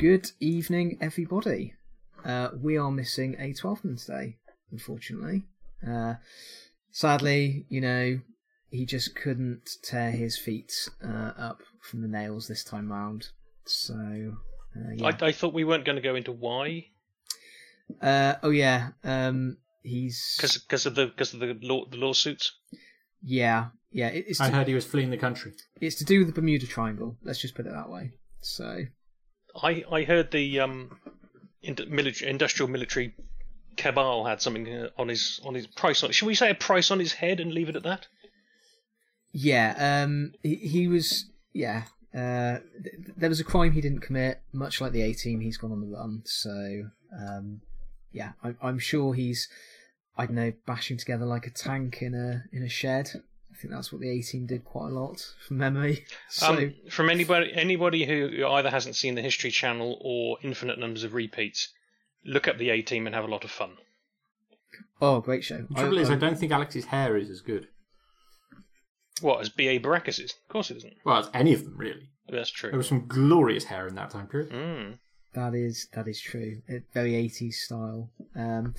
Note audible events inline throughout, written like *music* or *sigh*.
Good evening, everybody. Uh, we are missing a 12th man today, unfortunately. Uh, sadly, you know, he just couldn't tear his feet uh, up from the nails this time round. So, uh, yeah. I, I thought we weren't going to go into why Uh, oh yeah, um, he's because of the because of the law, the lawsuits. yeah, yeah. it- It's I to, heard he was fleeing the country. it's to do with the Bermuda Triangle. Let's just put it that way. So I I heard the um, military, industrial military cabal had something uh, on his on his price on. Should we say a price on his head and leave it at that? yeah, um, he, he was yeah. Uh, th- there was a crime he didn't commit, much like the A team. He's gone on the run, so um, yeah, I, I'm sure he's I don't know bashing together like a tank in a in a shed. I think that's what the A team did quite a lot from memory. *laughs* So Um, from anybody anybody who either hasn't seen the History Channel or infinite numbers of repeats, look up the A Team and have a lot of fun. oh, great show. The trouble is, I don't think Alex's hair is as good. What as B A Baracus's? Of course it isn't. Well, it's any of them really. That's true. There was some glorious hair in that time period. Mm. That is that is true. It, very 80s style. Um,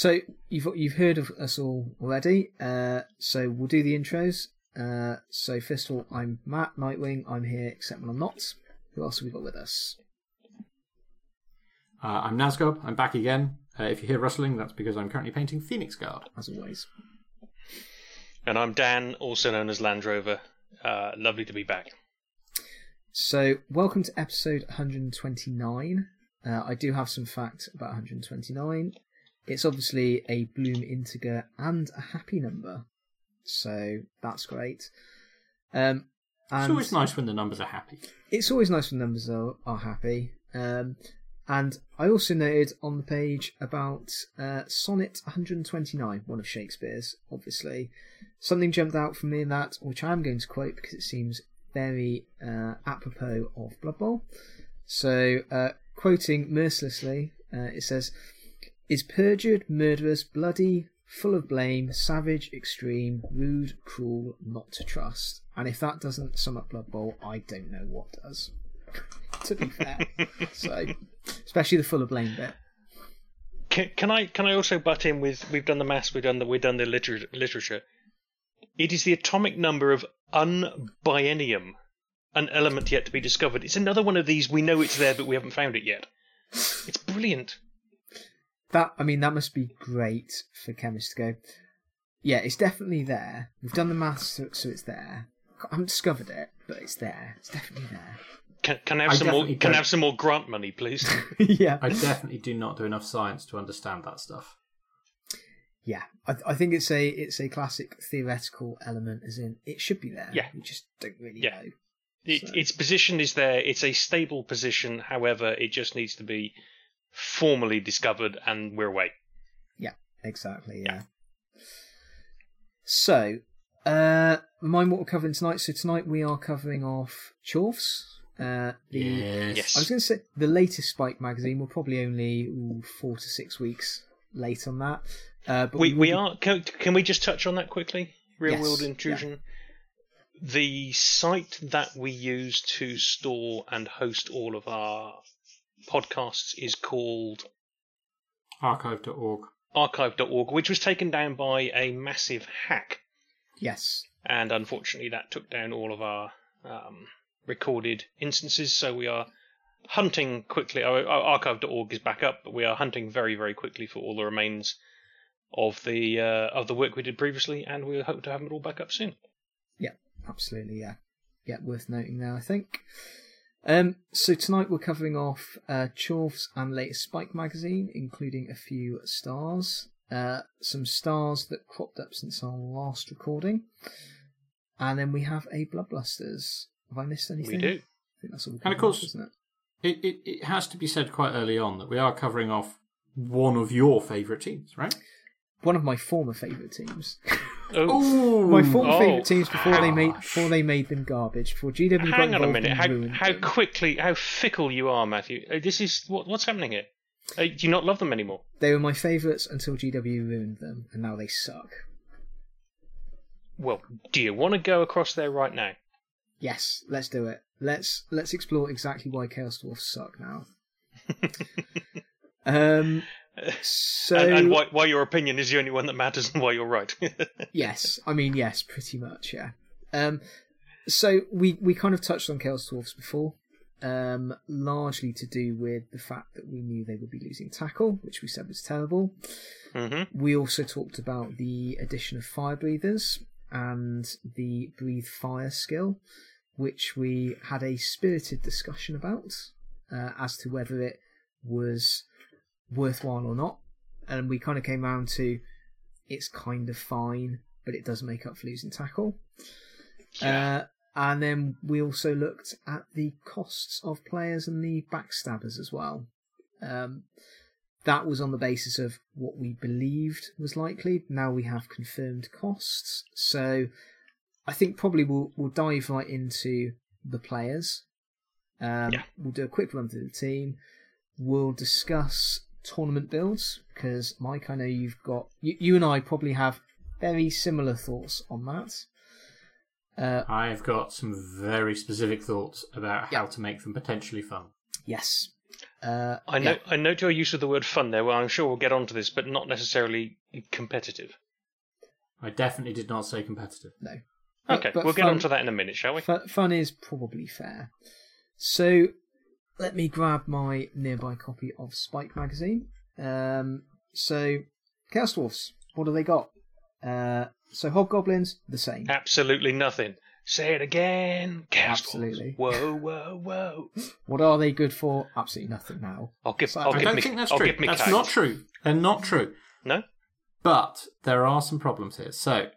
so you've you've heard of us all already. Uh, so we'll do the intros. Uh, so first of all, I'm Matt Nightwing. I'm here, except when I'm not. Who else have we got with us? Uh, I'm Nazgob. I'm back again. Uh, if you hear rustling, that's because I'm currently painting Phoenix Guard. As always. And I'm Dan, also known as Land Rover. Uh, lovely to be back. So welcome to episode 129. Uh, I do have some facts about 129. It's obviously a Blum integer and a happy number, so that's great. Um, and It's always nice when the numbers are happy. it's always nice when numbers are, are happy. Um, and I also noted on the page about uh, Sonnet 129, one of Shakespeare's, obviously. Something jumped out for me in that, which I am going to quote because it seems very uh, apropos of Blood Bowl. So, uh, quoting mercilessly, uh, it says, Is perjured, murderous, bloody, full of blame, savage, extreme, rude, cruel, not to trust. And if that doesn't sum up Blood Bowl, I don't know what does. *laughs* to be fair. so, especially the full of blame bit. Can, can I can I also butt in with we've done the maths, we've done the we've done the liter- literature. It is the atomic number of unbiennium, an element yet to be discovered. It's another one of these we know it's there but we haven't found it yet. It's brilliant. That I mean, that must be great for chemists to go. Yeah, it's definitely there. We've done the maths, so, so it's there. I haven't discovered it, but it's there. It's definitely there. Can, can I have I some more? definitely Can I have some more grant money, please? *laughs* *laughs* yeah, I definitely do not do enough science to understand that stuff. yeah. I, I think it's a it's a classic theoretical element, as in it should be there. Yeah. we just don't really Yeah. know. It, So- Its position is there. It's a stable position. However, it just needs to be formally discovered, and we're away. Yeah, exactly. Yeah. So, uh, remind what we're covering tonight. So tonight we are covering off Chorfs. Uh, the Yes. Yes. I was going to say the latest Spike magazine. We're probably only ooh, four to six weeks late on that. Uh, but we will we are. Can, can we just touch on that quickly? Real Yes, world intrusion. The site that we use to store and host all of our podcasts is called Archive.org. archive.org, which was taken down by a massive hack, Yes. and unfortunately that took down all of our um, recorded instances. So we are hunting quickly. Our, our archive.org is back up, but we are hunting very very quickly for all the remains of the uh, of the work we did previously, and we hope to have it all back up soon. Yeah, absolutely, yeah. Yeah, worth noting there, I think. Um, so tonight we're covering off uh, Chorfs and latest Spike magazine, including a few stars. Uh, some stars that cropped up since our last recording. And then we have a Bloodbusters. Have I missed anything? We do. I think that's all we're And of covering off, course- isn't it? It, it, it has to be said quite early on that we are covering off one of your favourite teams, right? One of my former favourite teams. *laughs* Oh, my former Oh, favourite teams before they made before they made them garbage. Before GW got hang on a minute. How ruined how them. quickly how fickle you are, Matthew. Uh, This is what what's happening here. Uh, do you not love them anymore? They were my favourites until GW ruined them, and now they suck. Well, do you want to go across there right now? Yes, let's do it. let's let's explore exactly why Chaos Dwarfs suck now. *laughs* um, so and, and why, why your opinion is the only one that matters and why you're right. *laughs* yes, I mean yes, pretty much, yeah. Um, so we we kind of touched on Chaos Dwarfs before, um, largely to do with the fact that we knew they would be losing tackle, which we said was terrible. hmm We also talked about the addition of fire breathers and the breathe fire skill, which we had a spirited discussion about uh, as to whether it was worthwhile or not. And we kind of came round to it's kind of fine, but it does make up for losing tackle. Uh, and then we also looked at the costs of players and the backstabbers as well. Um, that was on the basis of what we believed was likely. Now we have confirmed costs, so I think probably we'll we'll dive right into the players. Um, Yeah. We'll do a quick run through the team. We'll discuss tournament builds because Mike, I know you've got you, you and I probably have very similar thoughts on that. Uh, I've got some very specific thoughts about how Yeah. to make them potentially fun. yes. Uh, I yeah. I note your use of the word fun there. Well, I'm sure we'll get onto this, but not necessarily competitive. I definitely did not say competitive. No. Okay, but we'll get fun- onto that in a minute, shall we? Fun, fun is probably fair. So let me grab my nearby copy of Spike magazine. Um, so Chaos Dwarfs, what do they got? Uh, so Hobgoblins, the same. Absolutely nothing. Say it again. Chaos Absolutely. Dwarfs. *laughs* Whoa, whoa, whoa. What are they good for? Absolutely nothing now. I'll give. So- I'll I I give don't me, think that's I'll true. That's count. not true. They're not true. No. But there are some problems here. So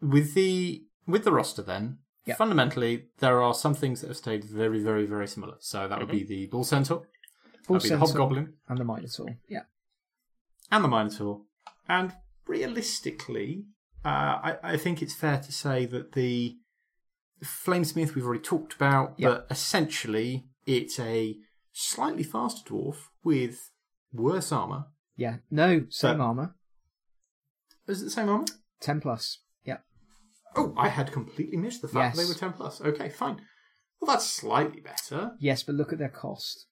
with the with the roster then, Yeah. fundamentally there are some things that have stayed very, very, very similar. So that would be the Bull Centaur, Bull that'd the Hobgoblin, and the Minotaur. Yeah. and the Minotaur. And realistically, uh, I, I think it's fair to say that the Flamesmith we've already talked about, Yeah. but essentially it's a slightly faster dwarf with worse armor. Yeah. No, same But- armor. Is it the same armor? 10 plus. Yeah. Oh, I had completely missed the fact that they Yes. were 10 plus. Okay, fine. Well, that's slightly better. Yes, but look at their cost.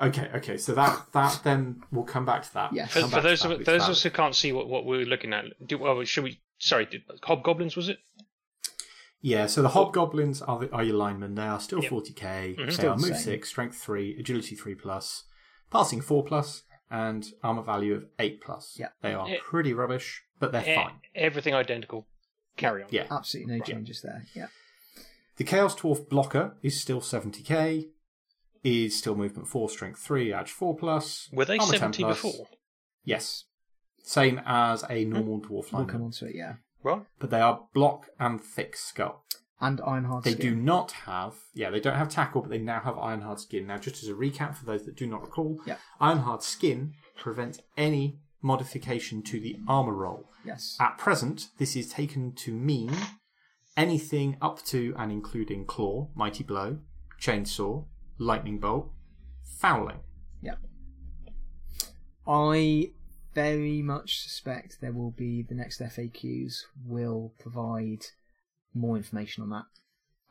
Okay, okay. So that that then we'll come back to that. Yes. For, Come for back to those that, of it's those of valid. us who can't see what, what we're looking at, do, well, should we? Sorry, did, hobgoblins was it? Yeah, so the hobgoblins are the, are your linemen. They are still Yep. 40k. They Still are the move same. six, strength three, agility three plus, passing four plus, and armor value of eight plus. Yeah. They are Eh. pretty rubbish, but they're E- fine. everything identical. Carry on. Yeah. Absolutely no changes there. Yeah. The Chaos Dwarf blocker is still 70k. Is still movement four, strength three, edge four plus. Were they seventy plus. before? Yes. Same as a normal mm. dwarf We'll come on to it, yeah. Right. but they are block and thick skull. And iron Ironhard They skin. do not have, yeah, they don't have tackle, but they now have Ironhard skin. Now, just as a recap for those that do not recall, Yeah. Ironhard skin prevents any modification to the armor roll. Yes. At present, this is taken to mean anything up to and including claw, mighty blow, chainsaw, lightning bolt, fouling. Yeah. I very much suspect there will be the next FAQs will provide more information on that.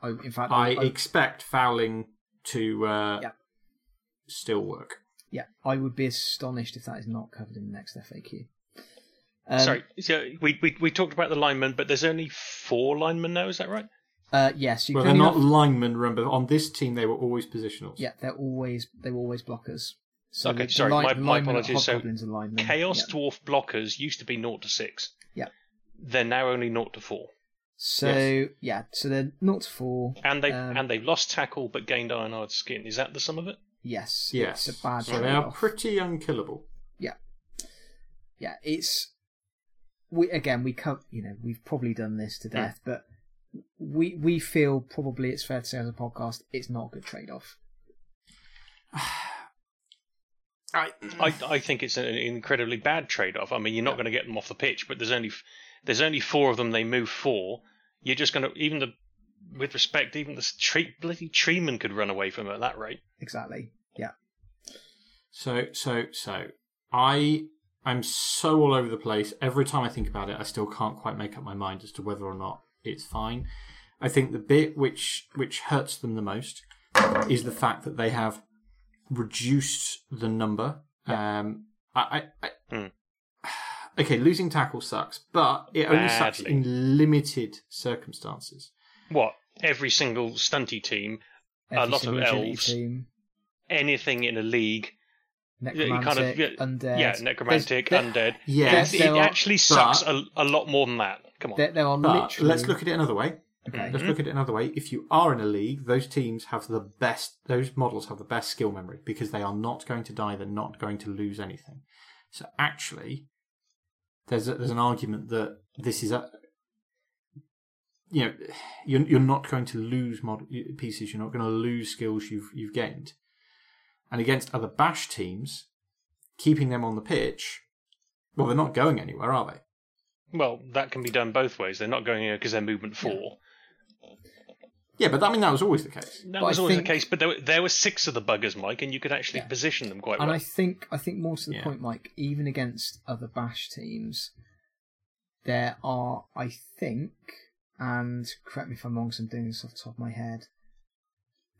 I, in fact, I I, expect fouling to uh, Yeah. still work. Yeah, I would be astonished if that is not covered in the next FAQ. Um, Sorry, so we, we we talked about the linemen, but there's only four linemen now. Is that right? Uh, yes, you Well, they're not have- linemen, remember. On this team, they were always positionals. Yeah, they're always they were always blockers. So Okay, the- sorry, the line, my- the my apologies. So Hobgoblins and linemen. Chaos Yeah. Dwarf blockers used to be 0 to 6. Yeah. They're now only 0 to 4. So yeah, so they're not four. And they Um, and they've lost tackle but gained Ironhard skin. Is that the sum of it? Yes, Yes. it's a bad so they are pretty unkillable. yeah, Yeah. it's we again we come you know we've probably done this to death, but we we feel probably it's fair to say as a podcast it's not a good trade off. *sighs* I, I, I think it's an incredibly bad trade off. I mean, you're not going to get them off the pitch, but there's only there's only four of them. They move four. You're just going to even the with respect, even the tree, bloody treeman could run away from it at that rate. Exactly. Yeah. so so so I I'm so all over the place. Every time I think about it, I still can't quite make up my mind as to whether or not it's fine. I think the bit which which hurts them the most is the fact that they have reduced the number. Um, I, I, I Hmm. *sighs* okay, losing tackle sucks, but it only sucks in limited circumstances. What? Every single stunty team, a lot of elves, Team, anything in a league. necromantic, kind of- yeah, undead. yeah, necromantic, There's- undead. Yes, it, it are- actually sucks but- a, a lot more than that. Come on. There, there are but literally. let's look at it another way. Okay. Let's look at it another way. If you are in a league, those teams have the best, those models have the best skill memory because they are not going to die. They're not going to lose anything. So actually, there's a, there's an argument that this is a, you know, you're you're not going to lose model pieces. You're not going to lose skills you've you've gained. And against other bash teams, keeping them on the pitch, well, they're not going anywhere, are they? Well, that can be done both ways. They're not going here because they're movement four. Yeah, but I mean that was always the case. That But was I always think- the case, but there were, there were six of the buggers, Mike, and you could actually Yeah. position them quite And well. And I think I think more to the Yeah. point, Mike, even against other bash teams, there are I think, and correct me if I'm wrong, because I'm doing this off the top of my head.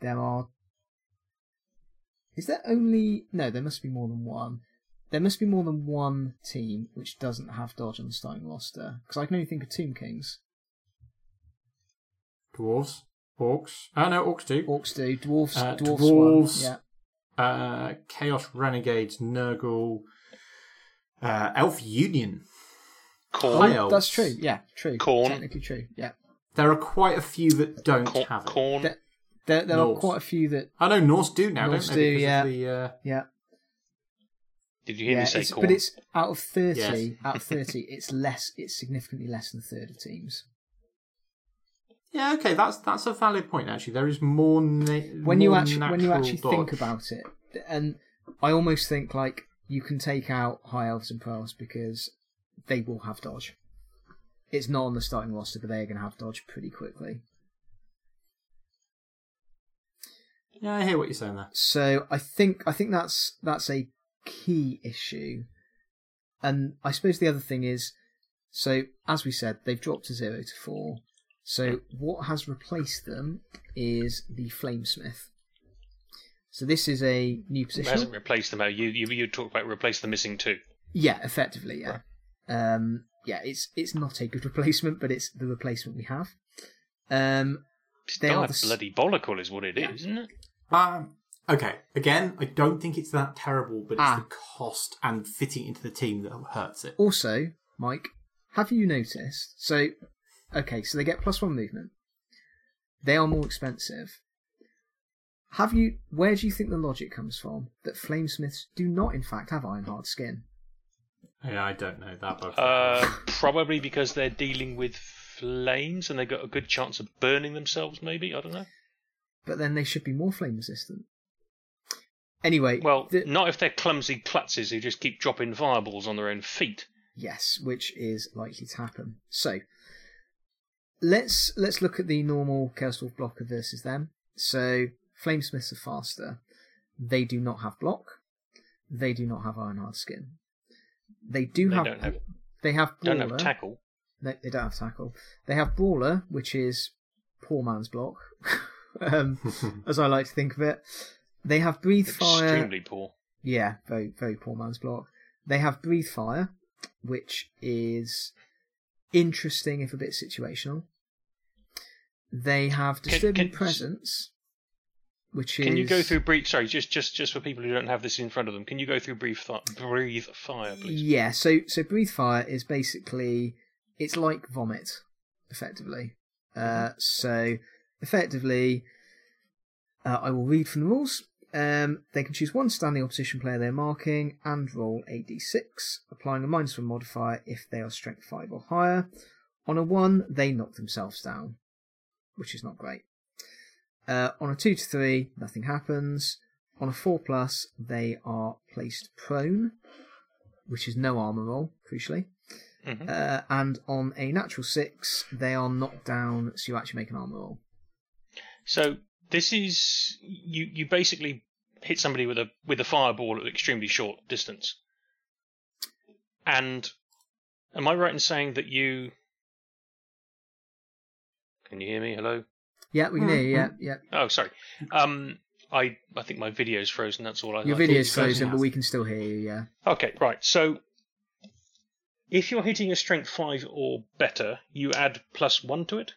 There are. Is there only no? There must be more than one. There must be more than one team which doesn't have dodge on the starting roster because I can only think of Tomb Kings. Dwarves, orcs. Oh no, orcs do. Orcs do, dwarves, Uh, dwarves, dwarves. yeah. Uh, Chaos Renegades, Nurgle, uh, Elf Union. Khorne, High Oh, that's true. Yeah, true. Khorne. Technically true. Yeah. There are quite a few that don't Khorne, have it. Khorne. There, there, there are quite a few that I know Norse do now, Norse don't they? do, Because yeah. of the, uh, yeah. Did you hear yeah, me say it's- corn? but it's out of thirty. Yes. *laughs* out of thirty, it's less. It's significantly less than a third of teams. yeah, okay, that's that's a valid point. Actually, there is more. Na- When you actually when you natural actually think about it, and I almost think like you can take out high elves and pearls because they will have dodge. It's not on the starting roster, but they are going to have dodge pretty quickly. Yeah, I hear what you're saying there. So I think I think that's that's a key issue, and I suppose the other thing is, so as we said, they've dropped to zero to four. So what has replaced them is the Flamesmith. So this is a new position. it position. hasn't replaced them. out. You you you talk about replace the missing two. Yeah, effectively, yeah. Um, yeah, it's it's not a good *laughs* replacement, but it's the replacement we have. Um, It's They are the bloody bollicle is what it is, Yeah. isn't it? Um, okay, again, I don't think it's that terrible, but it's Ah. the cost and fitting into the team that hurts it. Also, Mike, have you noticed? So, okay, so they get plus one movement. They are more expensive. Have you? Where do you think the logic comes from that flamesmiths do not, in fact, have iron hard skin? Yeah, I don't know that. But Uh, probably because they're dealing with flames and they've got a good chance of burning themselves. Maybe I don't know. But then they should be more flame resistant. Anyway, Well, the- not if they're clumsy klutzes who just keep dropping fireballs on their own feet. Yes, which is likely to happen. So let's let's look at the normal Chaos Dwarf blocker versus them. So Flamesmiths are faster. They do not have block. They do not have iron hard skin. They do They have, don't have- they have Don't have tackle. They, they don't have tackle. They have brawler, which is poor man's block, *laughs* um, *laughs* as I like to think of it. They have breathe fire. Extremely poor. Yeah, very very poor man's block. They have breathe fire, which is interesting if a bit situational. They have Can- disturbing can- presence, which is Can you go through breathe? Sorry, just just just for people who don't have this in front of them, can you go through breathe fi- breathe fire, please? Yeah, so so breathe fire is basically it's like vomit, effectively. Uh, so effectively, uh, I will read from the rules. Um, they can choose one standing opposition player they're marking and roll a d6, applying a minus one modifier if they are strength five or higher. On a one, they knock themselves down, which is not great. Uh, on a two to three, nothing happens. On a four plus, they are placed prone, which is no armor roll, crucially. Mhm. Uh, and on a natural six, they are knocked down, so you actually make an armor roll. So this is you you basically hit somebody with a with a fireball at extremely short distance. And am I right in saying that you Can you hear me? Hello. Yeah, we can hear you. Yeah, yeah. Oh, sorry. Um, I I think my video's frozen. That's all I. Your I video's frozen, frozen, but we can still hear you. Yeah. Okay, right. So, if you're hitting a strength five or better, you add plus one to it.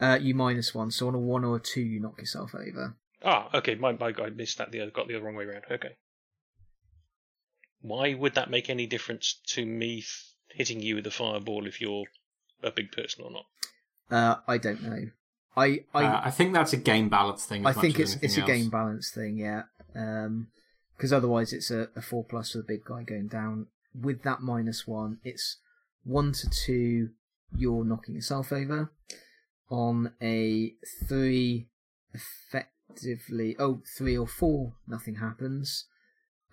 Uh, you minus one, so on a one or a two, you knock yourself over. Ah, okay. My my I missed that. The other got the other wrong way around. Okay. Why would that make any difference to me hitting you with a fireball if you're a big person or not? Uh, I don't know. I I uh, I think that's a game balance thing. I think it's it's a game balance thing, yeah. Because otherwise, it's a, a four plus for the big guy going down. With that minus one, it's one to two. You're knocking yourself over. On a three, effectively, oh, three or four, nothing happens.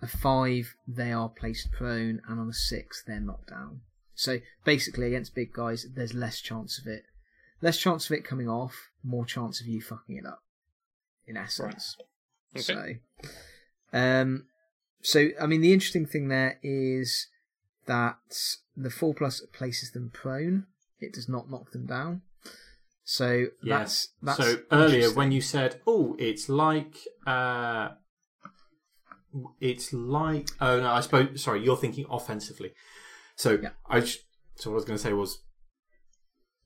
A five, they are placed prone, and on a six, they're knocked down. So basically, against big guys, there's less chance of it. Less chance of it coming off, more chance of you fucking it up. In essence. Okay. So, um, so I mean, the interesting thing there is that the four plus places them prone. It does not knock them down. So Yes. that's that's so earlier when you said, "Oh, it's like," uh, it's like. Oh no, I suppose. Sorry, you're thinking offensively. So Yeah. I. So what I was going to say was,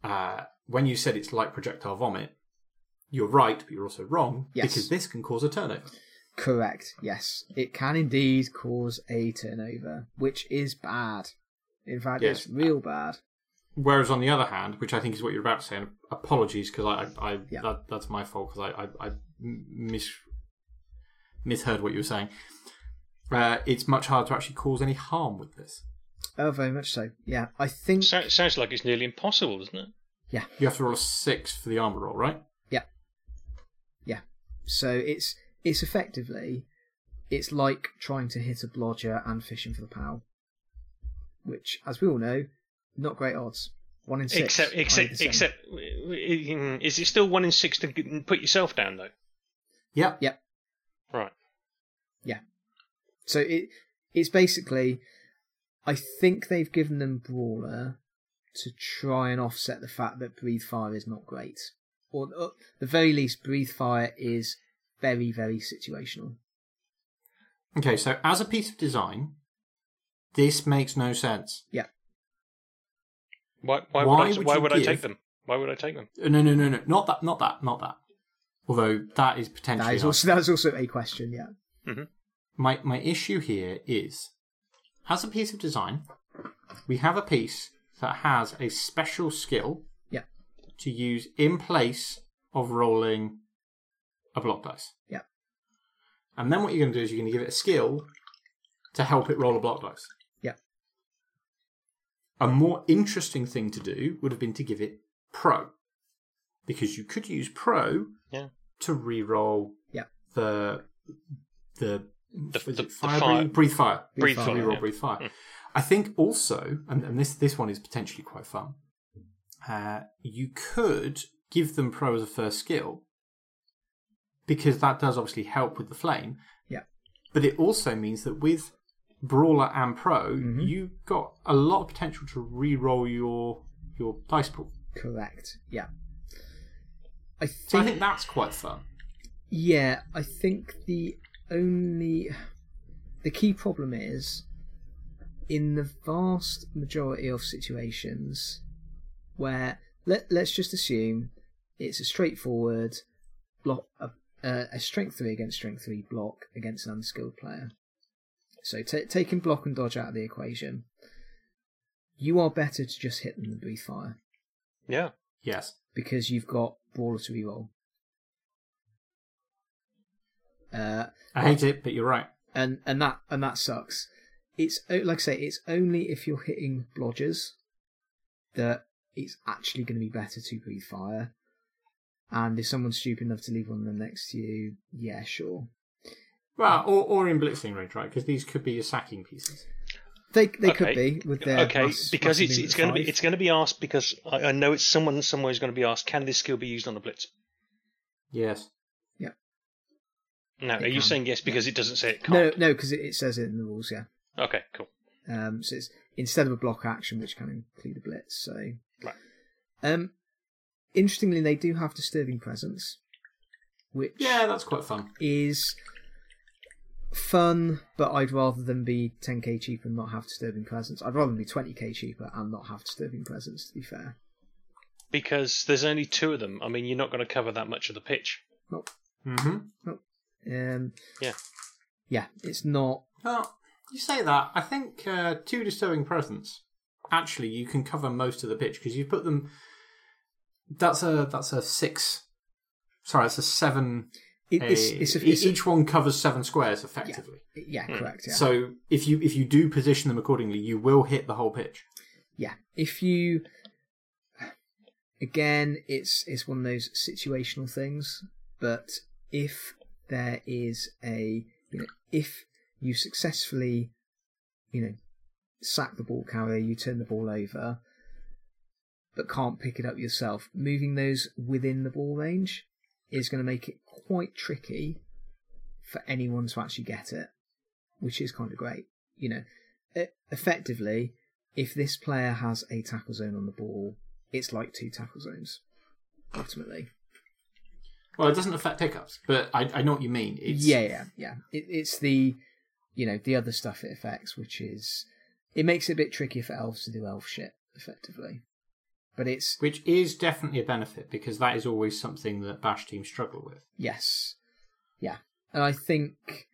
uh, when you said it's like projectile vomit, you're right, but you're also wrong Yes. because this can cause a turnover. correct, yes, it can indeed cause a turnover, which is bad. In fact, Yes. it's real bad. Whereas on the other hand, which I think is what you're about to say, and apologies because I, I, I Yeah. that, that's my fault because I, I, I mis misheard what you were saying. Uh, it's much harder to actually cause any harm with this. Oh, very much so. Yeah, I think. So, sounds like it's nearly impossible, doesn't it? You have to roll a six for the armor roll, right? Yeah. Yeah. So it's it's effectively it's like trying to hit a blodger and fishing for the pow, which, as we all know, not great odds. One in six. Except, except, except, mm, is it still one in six to put yourself down though? Yeah. Yep. Right. Yeah. So it it's basically, I think they've given them brawler to try and offset the fact that breathe fire is not great, or at the very least, breathe fire is very very situational. Okay, so as a piece of design, this makes no sense. Why? Why, Why would, I, would why would I take them? Why would I take them? Uh, No, no, no, no, not that, not that, not that. Although that is potentially That is also that's also a question. Yeah. my my issue here is as a piece of design we have a piece that has a special skill Yeah. to use in place of rolling a block dice Yeah. and then what you're going to do is you're going to give it a skill to help it roll a block dice Yeah. a more interesting thing to do would have been to give it pro because you could use pro Yeah. to re-roll Yeah. the the The- the- the fire, fire- breathe, breathe fire Breathe fire, fire. reroll yeah. breathe fire. Mm. I think also, and, and this this one is potentially quite fun. Uh, you could give them pro as a first skill because that does obviously help with the flame. Yeah. But it also means that with brawler and pro, Mhm. you've got a lot of potential to re-roll your your dice pool. Correct. Yeah. I So I think, think that's quite fun. yeah, I think the only the key problem is in the vast majority of situations where let let's just assume it's a straightforward block a, a, a strength three against strength three block against an unskilled player. So ta taking block and dodge out of the equation, you are better to just hit them than breathe fire. Yeah. Yes. because you've got brawler to reroll. Uh, I hate it, but you're right. and and that and that sucks. It's like I say, it's only if you're hitting blodgers that it's actually going to be better to breathe fire. And if someone's stupid enough to leave one of them next to you, yeah, sure, Well, or, or in blitzing range, right? Because these could be your sacking pieces. they they Okay. could be with their okay, mass- because massive it's it's going to be it's going to be asked because I, I know it's someone somewhere is going to be asked. Can this skill be used on a blitz? Yes. Yeah. Now, It are you can. saying yes because it doesn't say it no can't? no because it, it says it in the rules, yeah. Okay, cool. Um, so it's instead of a block action, which can include a blitz. So, Right. um, interestingly, they do have disturbing presence, which Yeah, that's quite fun. is fun, but I'd rather them be 10k cheaper and not have disturbing presence. I'd rather them be 20k cheaper and not have disturbing presence, to be fair. Because there's only two of them. I mean, you're not going to cover that much of the pitch. Mm-hmm. Um, Yeah. Yeah, it's not. Well, you say that. I think uh, two disturbing presence. Actually, you can cover most of the pitch because you put them. That's a that's a six. Sorry, it's a seven. It, it's, a- it's, a, it's a- each one covers seven squares effectively. yeah, correct. Yeah. So if you if you do position them accordingly, you will hit the whole pitch. yeah if you again it's it's one of those situational things but if there is a you know if you successfully you know sack the ball carrier you turn the ball over but can't pick it up yourself moving those within the ball range is going to make it quite tricky for anyone to actually get it which is kind of great you know effectively if this player has a tackle zone on the ball, it's like two tackle zones, ultimately. Well, it doesn't affect pickups, but I, I know what you mean. It's, Yeah, yeah, yeah. It, it's the, you know, the other stuff it affects, which is, it makes it a bit tricky for elves to do elf shit, effectively. But it's, which is definitely a benefit because that is always something that bash teams struggle with. yes. Yeah. And I think,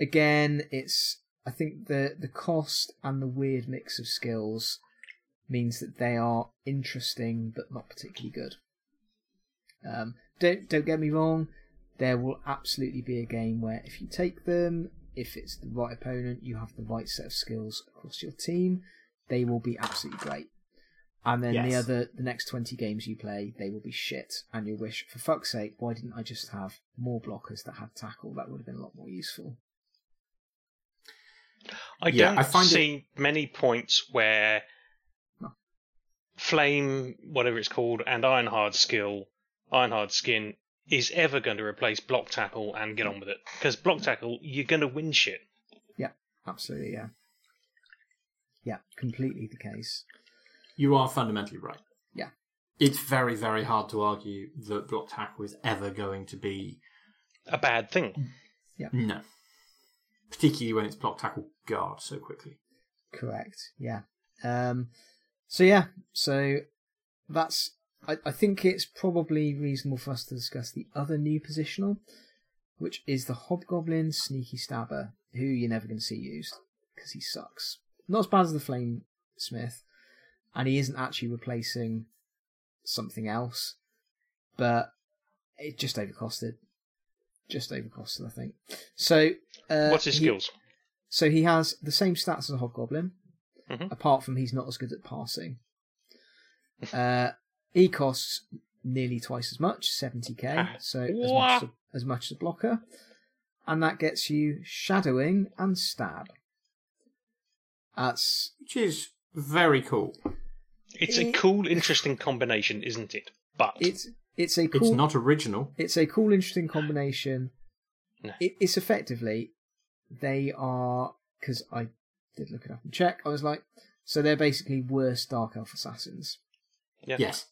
again, it's, I think the, the cost and the weird mix of skills means that they are interesting but not particularly good. Um, don't don't get me wrong. There will absolutely be a game where if you take them, if it's the right opponent, you have the right set of skills across your team, they will be absolutely great. And then the other, the next twenty games you play, they will be shit, and you'll wish, for fuck's sake, why didn't I just have more blockers that had tackle? That would have been a lot more useful. I Yeah, don't I find it- see many points where No. Flame, whatever it's called, and Ironhard skill, Ironhard skin, is ever going to replace block tackle and get on with it. Because block tackle, you're going to win shit. Yeah, absolutely, yeah, yeah, completely the case. You are fundamentally right. Yeah. It's very, very hard to argue that block tackle is ever going to be A bad thing. Yeah, no. Particularly when it's block tackle guard so quickly. Correct. Yeah. Um, so yeah. So that's. I, I think it's probably reasonable for us to discuss the other new positional, which is the Hobgoblin Sneaky Stabber, who you're never going to see used because he sucks. Not as bad as the Flame Smith, and he isn't actually replacing something else, but it just overcosted. Just overcosted, I think. So uh, What's his he- skills? so he has the same stats as a hobgoblin, Mhm. apart from he's not as good at passing. *laughs* Uh, he costs nearly twice as much, seventy k, Ah, so as much as, a, as much as a blocker, and that gets you shadowing and stab. That's Which is very cool. It's a cool, interesting combination, isn't it? But it's it's a It's not original. it's a cool interesting combination. No. It, it's effectively they are because I did look it up and check. I was like, so they're basically worse dark elf assassins. yeah. Yes.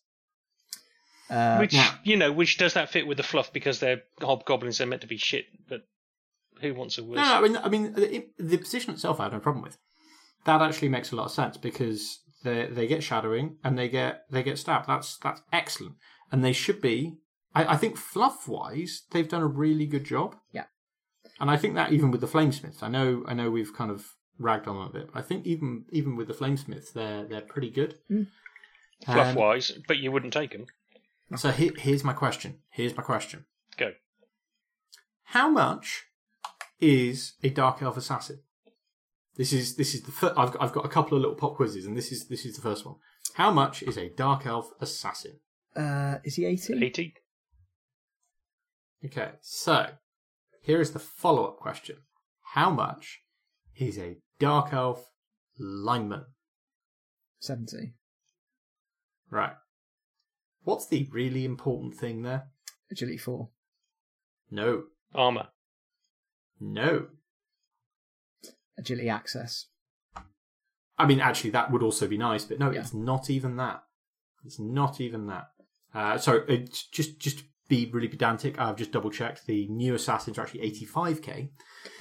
Uh, which now- you know, which does that fit with the fluff because they're hobgoblins? They're meant to be shit, but who wants a worse? No, no, I mean, I mean, the, the position itself, I have no problem with. That actually makes a lot of sense because they they get shadowing and they get they get stabbed. That's that's excellent, and they should be. I, I think fluff wise, they've done a really good job. Yeah. and I think that even with the flamesmiths, I know I know we've kind of ragged on them a bit, but I think even even with the flamesmiths, they're they're pretty good. Mm. Fluff Um, wise, but you wouldn't take them. So here, here's my question. Here's my question. Go. How much is a dark elf assassin? This is this is the fir- I've got, I've got a couple of little pop quizzes, and this is this is the first one. How much is a dark elf assassin? uh, is he eighty? Eighty. Okay, so here is the follow up question: How much is a dark elf lineman? Seventy. Right. What's the really important thing there? Agility four. No, Armor. no. Agility access. I mean, actually, that would also be nice, but no, Yeah. it's not even that. It's not even that. Uh, so it's just just be really pedantic, I've just double checked. The new assassins are actually 85k.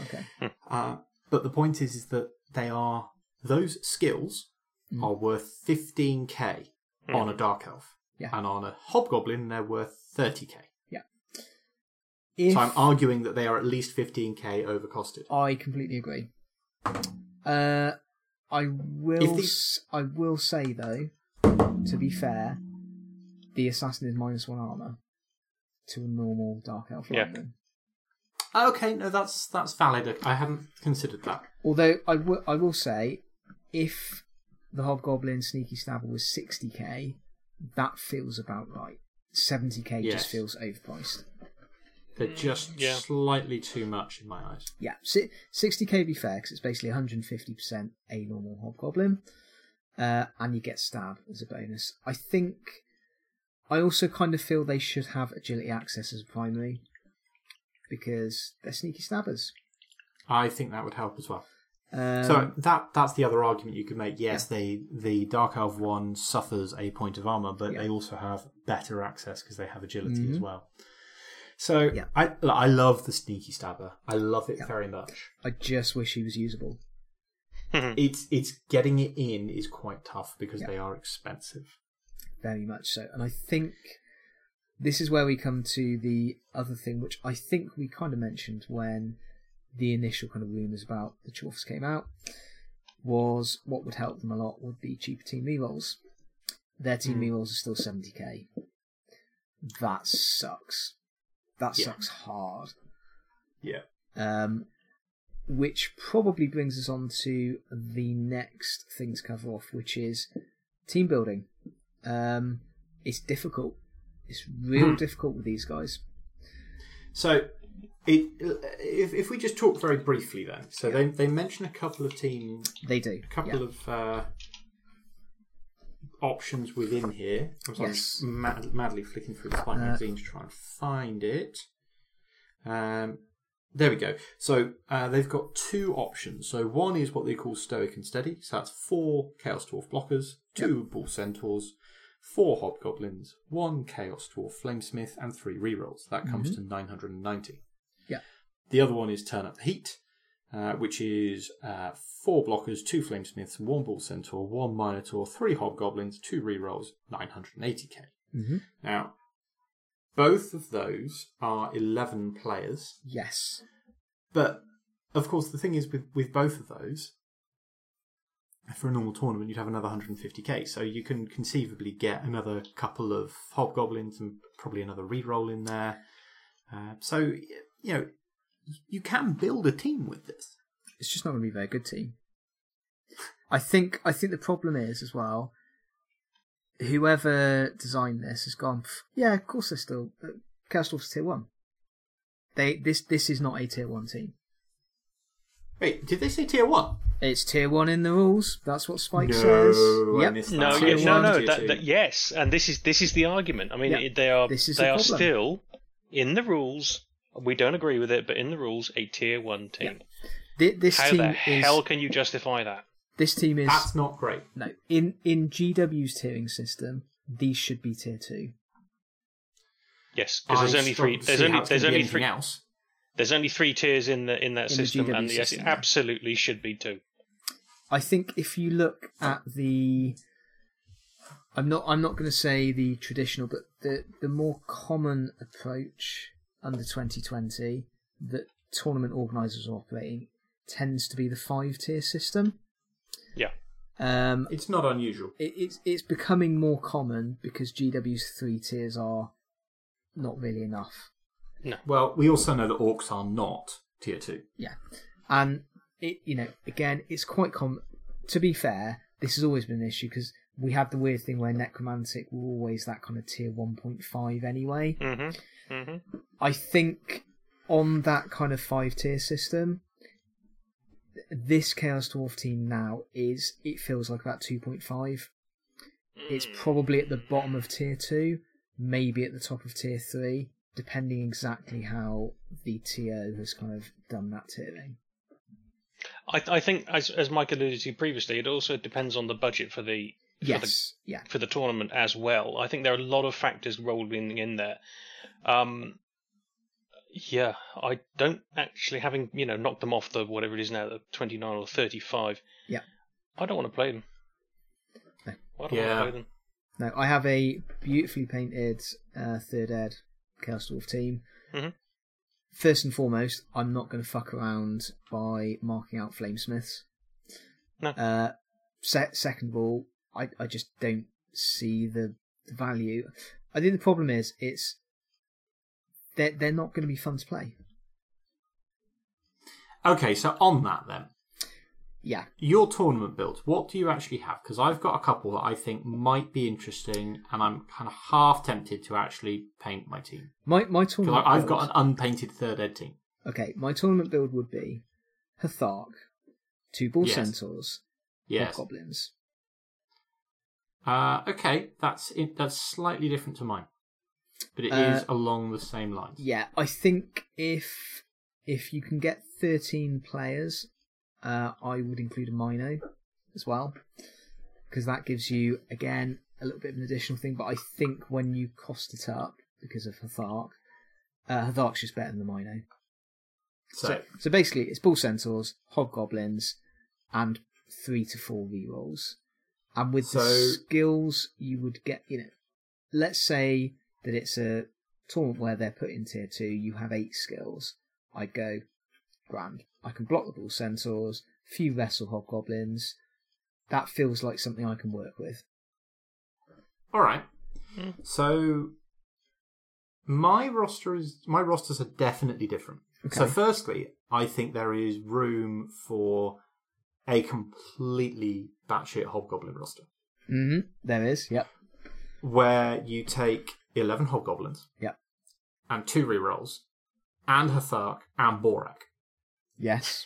Okay. Uh, but the point is, is that they are those skills Mm. are worth 15k on a dark elf, Yeah. and on a hobgoblin they're worth 30k. If So I'm arguing that they are at least 15k overcosted. I completely agree. Uh, I will. If the- s- I will say though, to be fair, the assassin is minus one armor to a normal dark elf Yeah. lightning. Okay, no, that's that's valid. I hadn't considered that. Although I will, I will say, if the hobgoblin sneaky stabber was sixty k, that feels about right. Seventy k Yes. just feels overpriced. They're just yeah. slightly too much in my eyes. Yeah, si- 60k be fair because it's basically 150% a normal hobgoblin, uh, and you get stab as a bonus. I think I also kind of feel they should have agility access as a primary because they're sneaky stabbers. I think that would help as well. Um, so that that's the other argument you could make. Yes, they the dark elf one suffers a point of armor, but Yeah. they also have better access because they have agility Mhm. as well. So Yeah. I I love the sneaky stabber. I love it Yeah. very much. I just wish he was usable. *laughs* It's it's getting it in is quite tough because Yeah. they are expensive. very much so. And I think this is where we come to the other thing, which I think we kind of mentioned when the initial kind of rumours about the Chorfs came out, was what would help them a lot would be cheaper team rerolls. Their team Mm. rerolls are still 70k. That sucks. That Yeah. sucks hard. Yeah. Um, which probably brings us on to the next thing to cover off, which is team building. Um, it's difficult. It's real Hmm. difficult with these guys. So, it, if if we just talk very briefly then, so they they mention a couple of team, They do. a couple yeah. of uh, options within here. I'm sorry, Yes. I'm mad, madly flicking through the Spike Uh, magazine to try and find it. Um, there we go. So uh, they've got two options. So one is what they call Stoic and Steady. So that's four Chaos Dwarf blockers, two Bull Centaurs, four Hobgoblins, one Chaos Dwarf Flamesmith, and three rerolls. That comes to 990. Yeah. The other one is Turn Up the Heat, uh, which is uh, four blockers, two Flamesmiths, one Bull Centaur, one Minotaur, three Hobgoblins, two rerolls, 980k. hmm Now, both of those are 11 players, Yes. but of course, the thing is with, with both of those, for a normal tournament, you'd have another 150k, so you can conceivably get another couple of hobgoblins and probably another reroll in there. Uh, so, you know, you can build a team with this. It's just not going to be a very good team. I think. I think the problem is as well. Whoever designed this has gone. Yeah, of course they're still uh, Chaos Dwarfs tier one. They this this is not a tier one team. Wait, did they say tier one? It's tier one in the rules. That's what Spike No, says. I Yep. No. Tier yeah, no, one, no. That, that, yes, and this is this is the argument. I mean, Yeah. it- they are This is they the are problem. still in the rules. We don't agree with it, but in the rules, a tier one team. Thi- This How team the is hell can you justify that? this team is That's not great. no in in GW's tiering system. These should be tier two. Yes, because there's only three. There's only there's only three. else. There's only three tiers in the in that In system, GW and yes, it yeah. absolutely should be two. I think if you look at the, I'm not I'm not going to say the traditional, but the the more common approach under 2020 that tournament organisers are operating tends to be the five tier system. Yeah. Um, It's not unusual. it, it's it's becoming more common because GW's three tiers are not really enough. No. Well, we also know that orcs are not tier two. Yeah, and it you know again it's quite common. To be fair, this has always been an issue because we have the weird thing where necromantic were always that kind of tier one point five anyway. Mm-hmm. Mm-hmm. I think on that kind of five tier system, this Chaos Dwarf team now is it feels like about two point five. It's probably at the bottom of tier two, maybe at the top of tier three, depending exactly how the TO has kind of done that tiering. I, I think, as as Mike alluded to previously, it also depends on the budget for the Yes, yeah. for the tournament as well. I think there are a lot of factors rolling in there. Um, yeah, I don't actually having you know knocked them off the whatever it is now, the twenty nine or thirty five. Yeah. I don't want to play them. No. I don't Yeah. want to play them. No, I have a beautifully painted uh, third ed Chaos Dwarf team. Mhm. First and foremost, I'm not going to fuck around by marking out flamesmiths. No. Uh, se- second of all, I, I just don't see the, the value. I think the problem is it's they're they're not going to be fun to play. Okay, so on that then, Yeah, your tournament build, what do you actually have? Because I've got a couple that I think might be interesting, and I'm kind of half tempted to actually paint my team. my my tournament. I- I've build- got an unpainted third ed team. okay. My tournament build would be Hthark, two ball Yes. centaurs, Yes. goblins. Uh, okay, that's it, that's slightly different to mine, but it Uh, is along the same lines. Yeah, I think if if you can get thirteen players, uh, I would include a Mino as well, because that gives you again a little bit of an additional thing. But I think when you cost it up because of Hthark, uh, Hthark's just better than the Mino. So, So, so basically, it's bull centaurs, hobgoblins, and three to four rerolls. And with the skills, you would get, you know, let's say that it's a tournament where they're put in tier two, you have eight skills. I'd go, grand. I can block the bull centaurs, few wrestle hobgoblins. That feels like something I can work with. all right. Hmm. So, my roster is my rosters are definitely different. So, firstly, I think there is room for a completely batshit hobgoblin roster hmm There is, yep. where you take eleven hobgoblins, Yep. and two rerolls, and Hthark and Borak. Yes.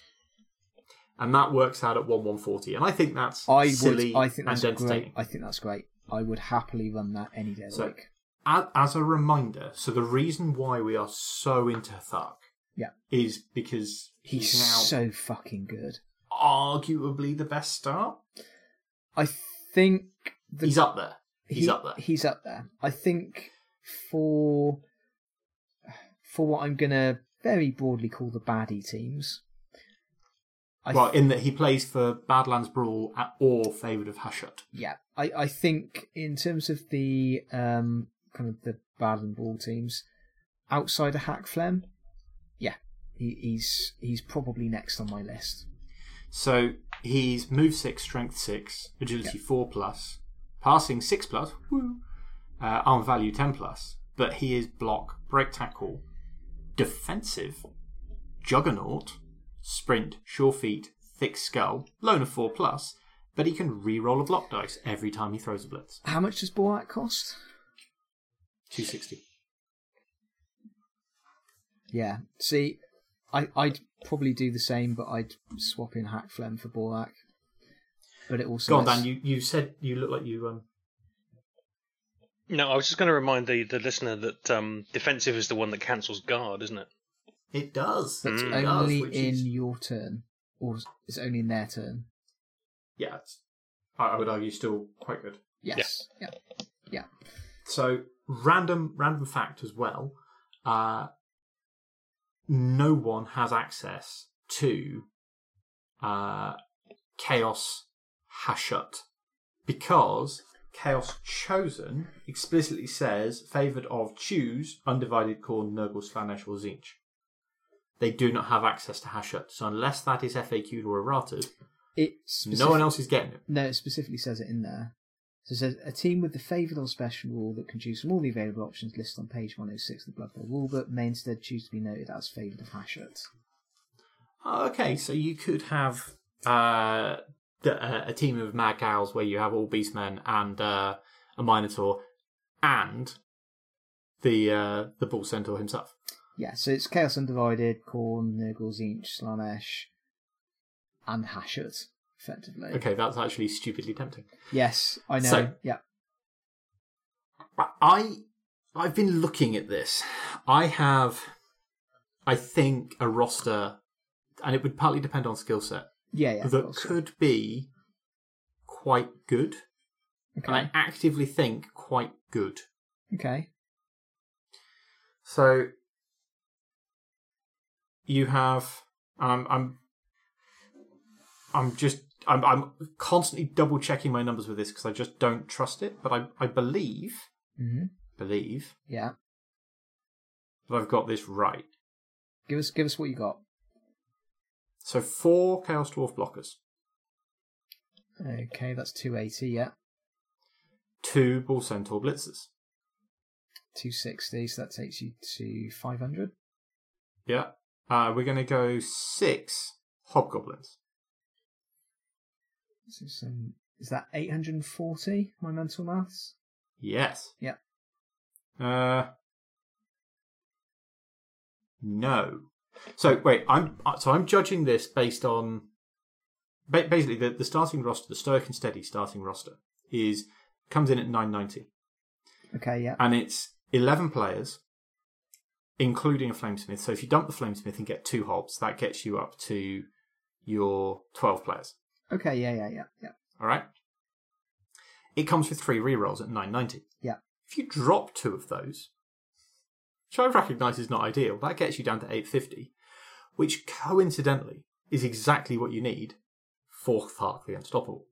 and that works out at one one forty. And I think that's I silly would. I think that's and great. I think that's great. I would happily run that any day of the So- week. As, as a reminder, so the reason why we are so into Hthark Yeah. is because He's he's, now so fucking good. Arguably the best start. I think the, he's up there. He's he- up there. He's up there. I think for for what I'm gonna very broadly call the baddie teams. I well, in that he plays for Badlands Brawl at, or Favoured of Hashut. yeah, I, I think in terms of the um kind of the Badlands Brawl teams, outside of Hakflem, yeah, he, he's he's probably next on my list. So he's move six, strength six, agility four plus, passing six plus, woo, uh, arm value ten plus. But he is block, break tackle, defensive, juggernaut, sprint, sure feet, thick skull, loner four plus. But he can re-roll a block dice every time he throws a blitz. How much does Borak cost? Two sixty. Yeah. See, I I'd probably do the same, but I'd swap in Hakflem for Borak. But it also Go on, lets- Dan. You, you said you look like you um. No, I was just going to remind the, the listener that um, defensive is the one that cancels guard, isn't it? It does. That's Mm. It does, only in is- your turn, or it's only in their turn. yeah. It's, I I would argue still quite good. Yes. Yeah. Yeah. So random random fact as well. Uh, no one has access to uh, Chaos Hashut because Chaos Chosen explicitly says favoured of choose undivided Khorne, Nurgle, Slaanesh, or Tzeentch. They do not have access to Hashut, so unless that is FAQ'd or errated, It no one else is getting it. No, it specifically says it in there. So it says a team with the favoured or special rule that can choose from all the available options listed on page 106 of the Blood Bowl rulebook may instead choose to be noted as favoured of Hashut. Okay, so you could have uh, the, uh, a team of mad cows where you have all beastmen and uh, a minotaur and the uh, the bull centaur himself. Yeah, so it's Chaos Undivided, Khorne, Nurgle, Tzeentch, Slaanesh, and Hashut, effectively. Okay, that's actually stupidly tempting. Yes, I know. So- yeah. I I've been looking at this. I have, I think, a roster, and it would partly depend on skill set Yeah, yeah. that could be quite good. and I actively think quite good. Okay. So you have um, I'm I'm just I'm I'm constantly double checking my numbers with this because I just don't trust it, but I I believe hmm believe Yeah. that I've got this right. Give us give us what you got. So four Chaos Dwarf blockers, Okay, that's two eighty. Yeah. two Bull Centaur blitzers. Two sixty. So that takes you to five hundred. Yeah. Uh, we're going to go six Hobgoblins. So some is that eight hundred and forty? My mental maths. Yes. Yeah. Uh. No. So wait, I'm uh, so I'm judging this based on basically the, the starting roster, the Stoic and Steady starting roster is comes in at 990, Okay. Yeah. and it's 11 players, including a Flamesmith. So if you dump the Flamesmith and get two hobs, that gets you up to your 12 players. Okay. Yeah. Yeah. Yeah. Yeah. All right. It comes with three rerolls at 990. Yeah. If you drop two of those, which I recognise is not ideal, that gets you down to 850, which coincidentally is exactly what you need for Thark the Unstoppable.